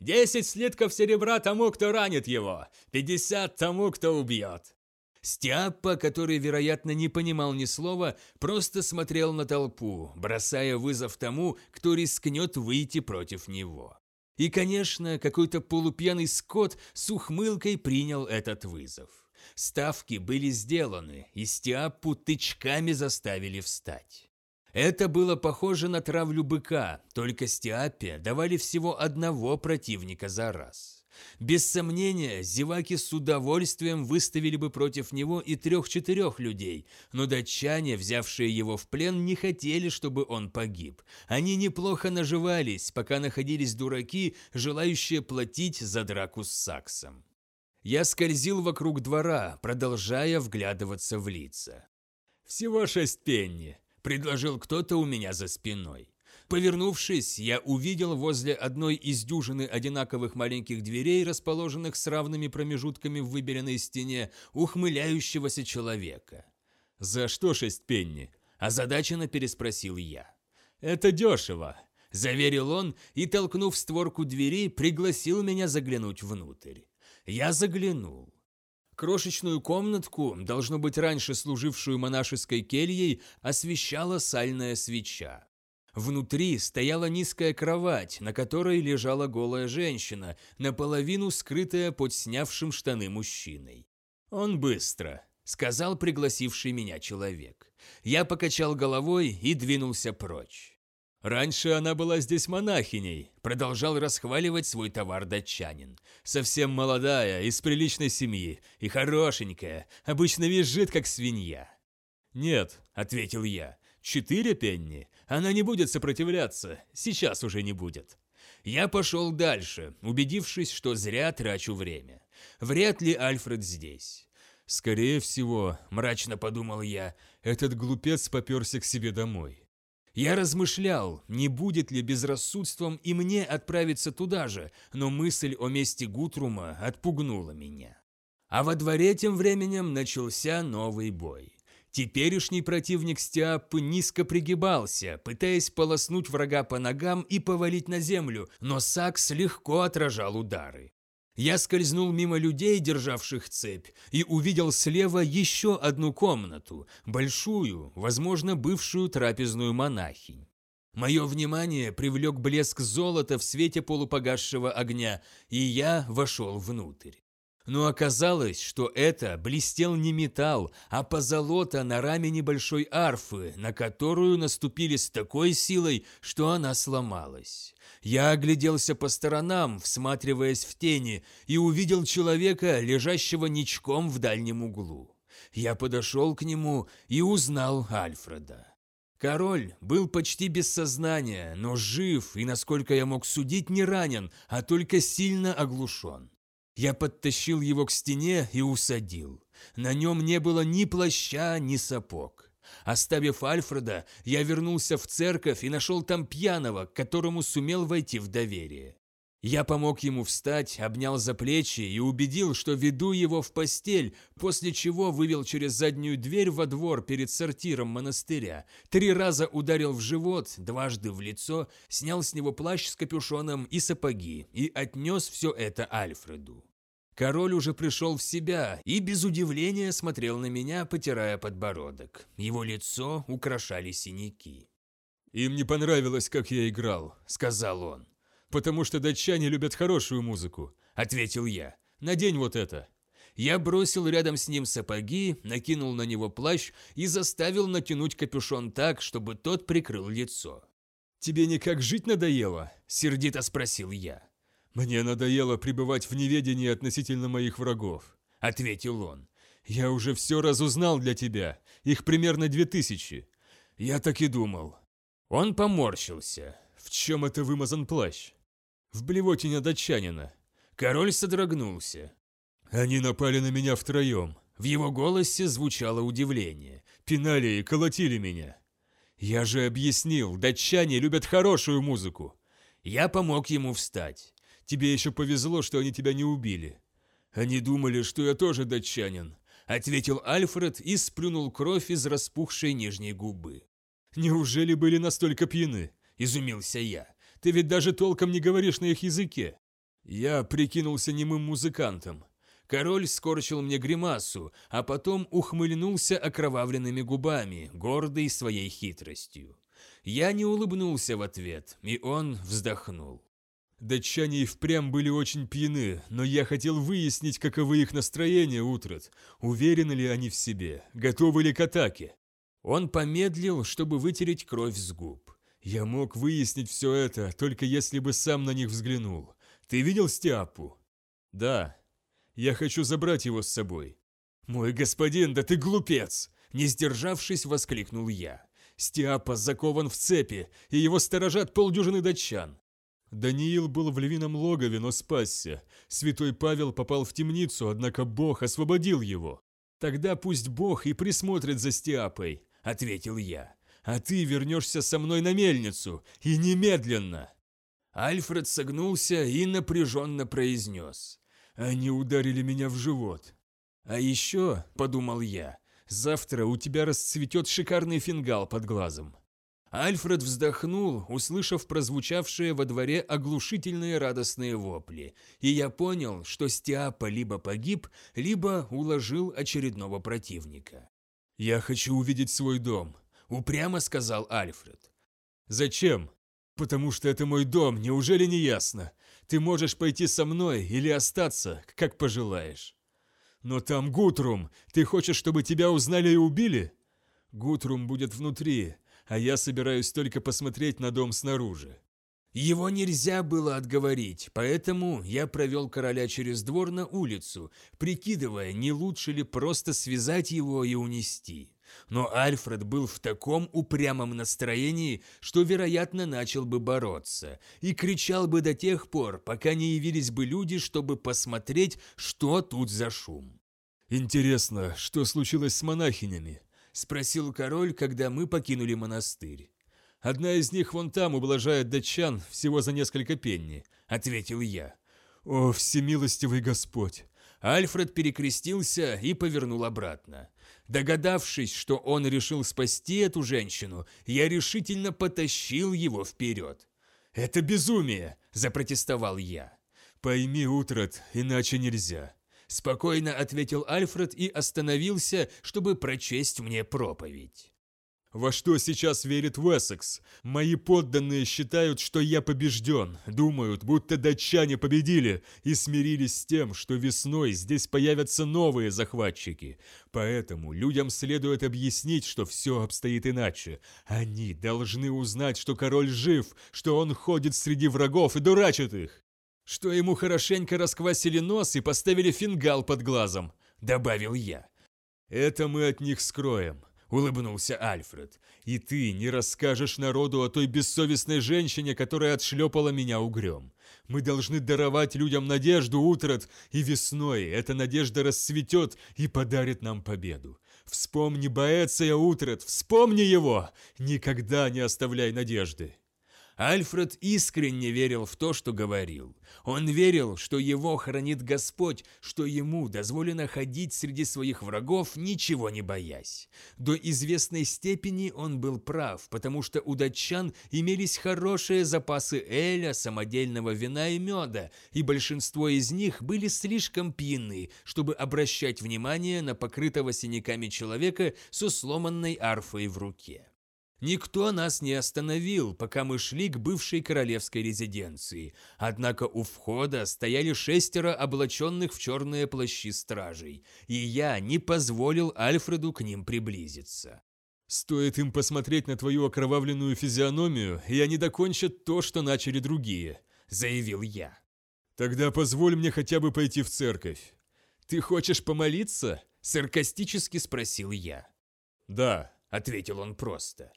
Десять слитков серебра тому, кто ранит его, пятьдесят тому, кто убьет. Стиаппа, который, вероятно, не понимал ни слова, просто смотрел на толпу, бросая вызов тому, кто рискнет выйти против него. И, конечно, какой-то полупьяный скот с ухмылкой принял этот вызов. Ставки были сделаны, и Стиаппу тычками заставили встать. Это было похоже на травлю быка, только Стиапе давали всего одного противника за раз. Без сомнения, зеваки с удовольствием выставили бы против него и трех-четырех людей, но датчане, взявшие его в плен, не хотели, чтобы он погиб. Они неплохо наживались, пока находились дураки, желающие платить за драку с Саксом. Я скользил вокруг двора, продолжая вглядываться в лица. «Всего шесть пенни», – предложил кто-то у меня за спиной. Повернувшись, я увидел возле одной из дюжины одинаковых маленьких дверей, расположенных с равными промежутками в выбеленной стене, ухмыляющегося человека. «За что шесть пенни?» – озадаченно переспросил я. «Это дешево», – заверил он и, толкнув створку двери, пригласил меня заглянуть внутрь. Я заглянул. Крошечную комнатку, должно быть раньше служившую монашеской кельей, освещала сальная свеча. Внутри стояла низкая кровать, на которой лежала голая женщина, наполовину скрытая под снявшим штаны мужчиной. «Он быстро», — сказал пригласивший меня человек. Я покачал головой и двинулся прочь. «Раньше она была здесь монахиней», – продолжал расхваливать свой товар датчанин. «Совсем молодая, из приличной семьи, и хорошенькая, обычно визжит, как свинья». «Нет», – ответил я, – «четыре пенни? Она не будет сопротивляться, сейчас уже не будет». Я пошел дальше, убедившись, что зря трачу время. Вряд ли Альфред здесь. «Скорее всего», – мрачно подумал я, – «этот глупец поперся к себе домой». Я размышлял, не будет ли безрассудством и мне отправиться туда же, но мысль о месте Гутрума отпугнула меня. А во дворе тем временем начался новый бой. Теперешний противник Стиаппы низко пригибался, пытаясь полоснуть врага по ногам и повалить на землю, но Сакс легко отражал удары. Я скользнул мимо людей, державших цепь, и увидел слева еще одну комнату, большую, возможно, бывшую трапезную монахинь. Мое внимание привлек блеск золота в свете полупогасшего огня, и я вошел внутрь. Но оказалось, что это блестел не металл, а позолота на раме небольшой арфы, на которую наступили с такой силой, что она сломалась. Я огляделся по сторонам, всматриваясь в тени, и увидел человека, лежащего ничком в дальнем углу. Я подошел к нему и узнал Альфреда. Король был почти без сознания, но жив и, насколько я мог судить, не ранен, а только сильно оглушен. Я подтащил его к стене и усадил. На нем не было ни плаща, ни сапог. Оставив Альфреда, я вернулся в церковь и нашел там пьяного, к которому сумел войти в доверие. Я помог ему встать, обнял за плечи и убедил, что веду его в постель, после чего вывел через заднюю дверь во двор перед сортиром монастыря, три раза ударил в живот, дважды в лицо, снял с него плащ с капюшоном и сапоги и отнес все это Альфреду. Король уже пришел в себя и без удивления смотрел на меня, потирая подбородок. Его лицо украшали синяки. «Им не понравилось, как я играл», — сказал он потому что датчане любят хорошую музыку», — ответил я. «Надень вот это». Я бросил рядом с ним сапоги, накинул на него плащ и заставил натянуть капюшон так, чтобы тот прикрыл лицо. «Тебе никак жить надоело?» – сердито спросил я. «Мне надоело пребывать в неведении относительно моих врагов», – ответил он. «Я уже все разузнал для тебя, их примерно две тысячи». «Я так и думал». Он поморщился. «В чем это вымазан плащ?» в блевотине датчанина. Король содрогнулся. Они напали на меня втроем. В его голосе звучало удивление. Пинали и колотили меня. Я же объяснил, датчане любят хорошую музыку. Я помог ему встать. Тебе еще повезло, что они тебя не убили. Они думали, что я тоже датчанин, ответил Альфред и сплюнул кровь из распухшей нижней губы. Неужели были настолько пьяны? Изумился я. Ты ведь даже толком не говоришь на их языке. Я прикинулся немым музыкантом. Король скорчил мне гримасу, а потом ухмыльнулся окровавленными губами, гордый своей хитростью. Я не улыбнулся в ответ, и он вздохнул. Датчане и впрямь были очень пьяны, но я хотел выяснить, каковы их настроения, Утрат. Уверены ли они в себе, готовы ли к атаке. Он помедлил, чтобы вытереть кровь с губ. Я мог выяснить все это, только если бы сам на них взглянул. Ты видел Стиапу? Да. Я хочу забрать его с собой. Мой господин, да ты глупец! Не сдержавшись, воскликнул я. Стиапа закован в цепи, и его сторожат полдюжины датчан. Даниил был в львином логове, но спасся. Святой Павел попал в темницу, однако Бог освободил его. Тогда пусть Бог и присмотрит за Стиапой, ответил я а ты вернешься со мной на мельницу, и немедленно!» Альфред согнулся и напряженно произнес. «Они ударили меня в живот». «А еще, — подумал я, — завтра у тебя расцветет шикарный фингал под глазом». Альфред вздохнул, услышав прозвучавшие во дворе оглушительные радостные вопли, и я понял, что Стиапа либо погиб, либо уложил очередного противника. «Я хочу увидеть свой дом», упрямо сказал Альфред. «Зачем? Потому что это мой дом, неужели не ясно? Ты можешь пойти со мной или остаться, как пожелаешь». «Но там Гутрум! Ты хочешь, чтобы тебя узнали и убили?» «Гутрум будет внутри, а я собираюсь только посмотреть на дом снаружи». Его нельзя было отговорить, поэтому я провел короля через двор на улицу, прикидывая, не лучше ли просто связать его и унести. Но Альфред был в таком упрямом настроении, что, вероятно, начал бы бороться и кричал бы до тех пор, пока не явились бы люди, чтобы посмотреть, что тут за шум. «Интересно, что случилось с монахинями?» – спросил король, когда мы покинули монастырь. «Одна из них вон там ублажает датчан всего за несколько пенни», – ответил я. «О, всемилостивый Господь!» Альфред перекрестился и повернул обратно. Догадавшись, что он решил спасти эту женщину, я решительно потащил его вперед. «Это безумие!» – запротестовал я. «Пойми, Утрат, иначе нельзя», – спокойно ответил Альфред и остановился, чтобы прочесть мне проповедь. Во что сейчас верит Уэссекс? Мои подданные считают, что я побежден, думают, будто датчане победили и смирились с тем, что весной здесь появятся новые захватчики. Поэтому людям следует объяснить, что все обстоит иначе. Они должны узнать, что король жив, что он ходит среди врагов и дурачит их. Что ему хорошенько расквасили нос и поставили фингал под глазом, добавил я. Это мы от них скроем. – улыбнулся Альфред. «И ты не расскажешь народу о той бессовестной женщине, которая отшлепала меня угрём. Мы должны даровать людям надежду, Утрат, и весной эта надежда расцветет и подарит нам победу. Вспомни Боэция, Утрат, вспомни его! Никогда не оставляй надежды!» Альфред искренне верил в то, что говорил. Он верил, что его хранит Господь, что ему дозволено ходить среди своих врагов, ничего не боясь. До известной степени он был прав, потому что у датчан имелись хорошие запасы эля, самодельного вина и меда, и большинство из них были слишком пьяны, чтобы обращать внимание на покрытого синяками человека со сломанной арфой в руке. Никто нас не остановил, пока мы шли к бывшей королевской резиденции. Однако у входа стояли шестеро облаченных в черные плащи стражей, и я не позволил Альфреду к ним приблизиться. «Стоит им посмотреть на твою окровавленную физиономию, и они докончат то, что начали другие», — заявил я. «Тогда позволь мне хотя бы пойти в церковь». «Ты хочешь помолиться?» — саркастически спросил я. «Да», — ответил он просто.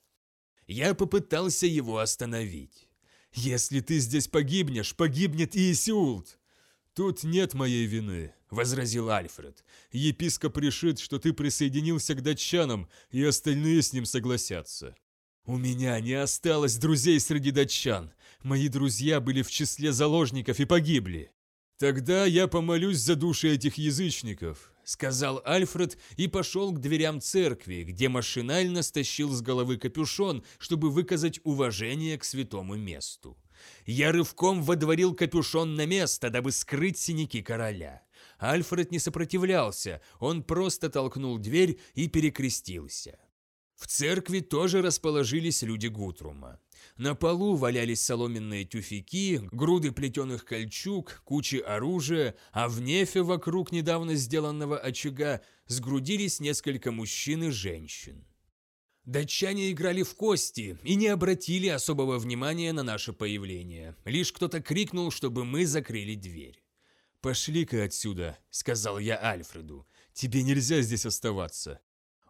Я попытался его остановить. «Если ты здесь погибнешь, погибнет и Исиулт!» «Тут нет моей вины», — возразил Альфред. «Епископ решит, что ты присоединился к датчанам, и остальные с ним согласятся». «У меня не осталось друзей среди датчан. Мои друзья были в числе заложников и погибли. Тогда я помолюсь за души этих язычников сказал Альфред и пошел к дверям церкви, где машинально стащил с головы капюшон, чтобы выказать уважение к святому месту. Я рывком водворил капюшон на место, дабы скрыть синяки короля. Альфред не сопротивлялся, он просто толкнул дверь и перекрестился. В церкви тоже расположились люди Гутрума. На полу валялись соломенные тюфяки, груды плетеных кольчуг, кучи оружия, а в нефе вокруг недавно сделанного очага сгрудились несколько мужчин и женщин. Датчане играли в кости и не обратили особого внимания на наше появление. Лишь кто-то крикнул, чтобы мы закрыли дверь. «Пошли-ка отсюда», — сказал я Альфреду. «Тебе нельзя здесь оставаться».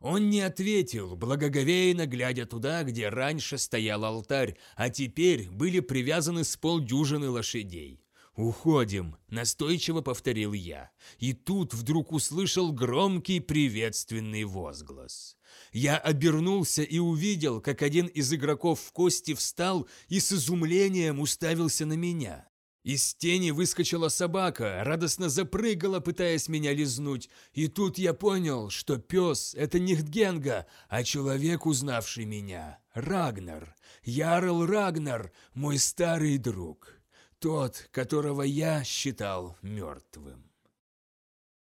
Он не ответил, благоговейно глядя туда, где раньше стоял алтарь, а теперь были привязаны с полдюжины лошадей. «Уходим», – настойчиво повторил я, и тут вдруг услышал громкий приветственный возглас. Я обернулся и увидел, как один из игроков в кости встал и с изумлением уставился на меня. Из тени выскочила собака, радостно запрыгала, пытаясь меня лизнуть, и тут я понял, что пес – это не Хтгенга, а человек, узнавший меня. Рагнар. Ярл Рагнар, мой старый друг. Тот, которого я считал мертвым.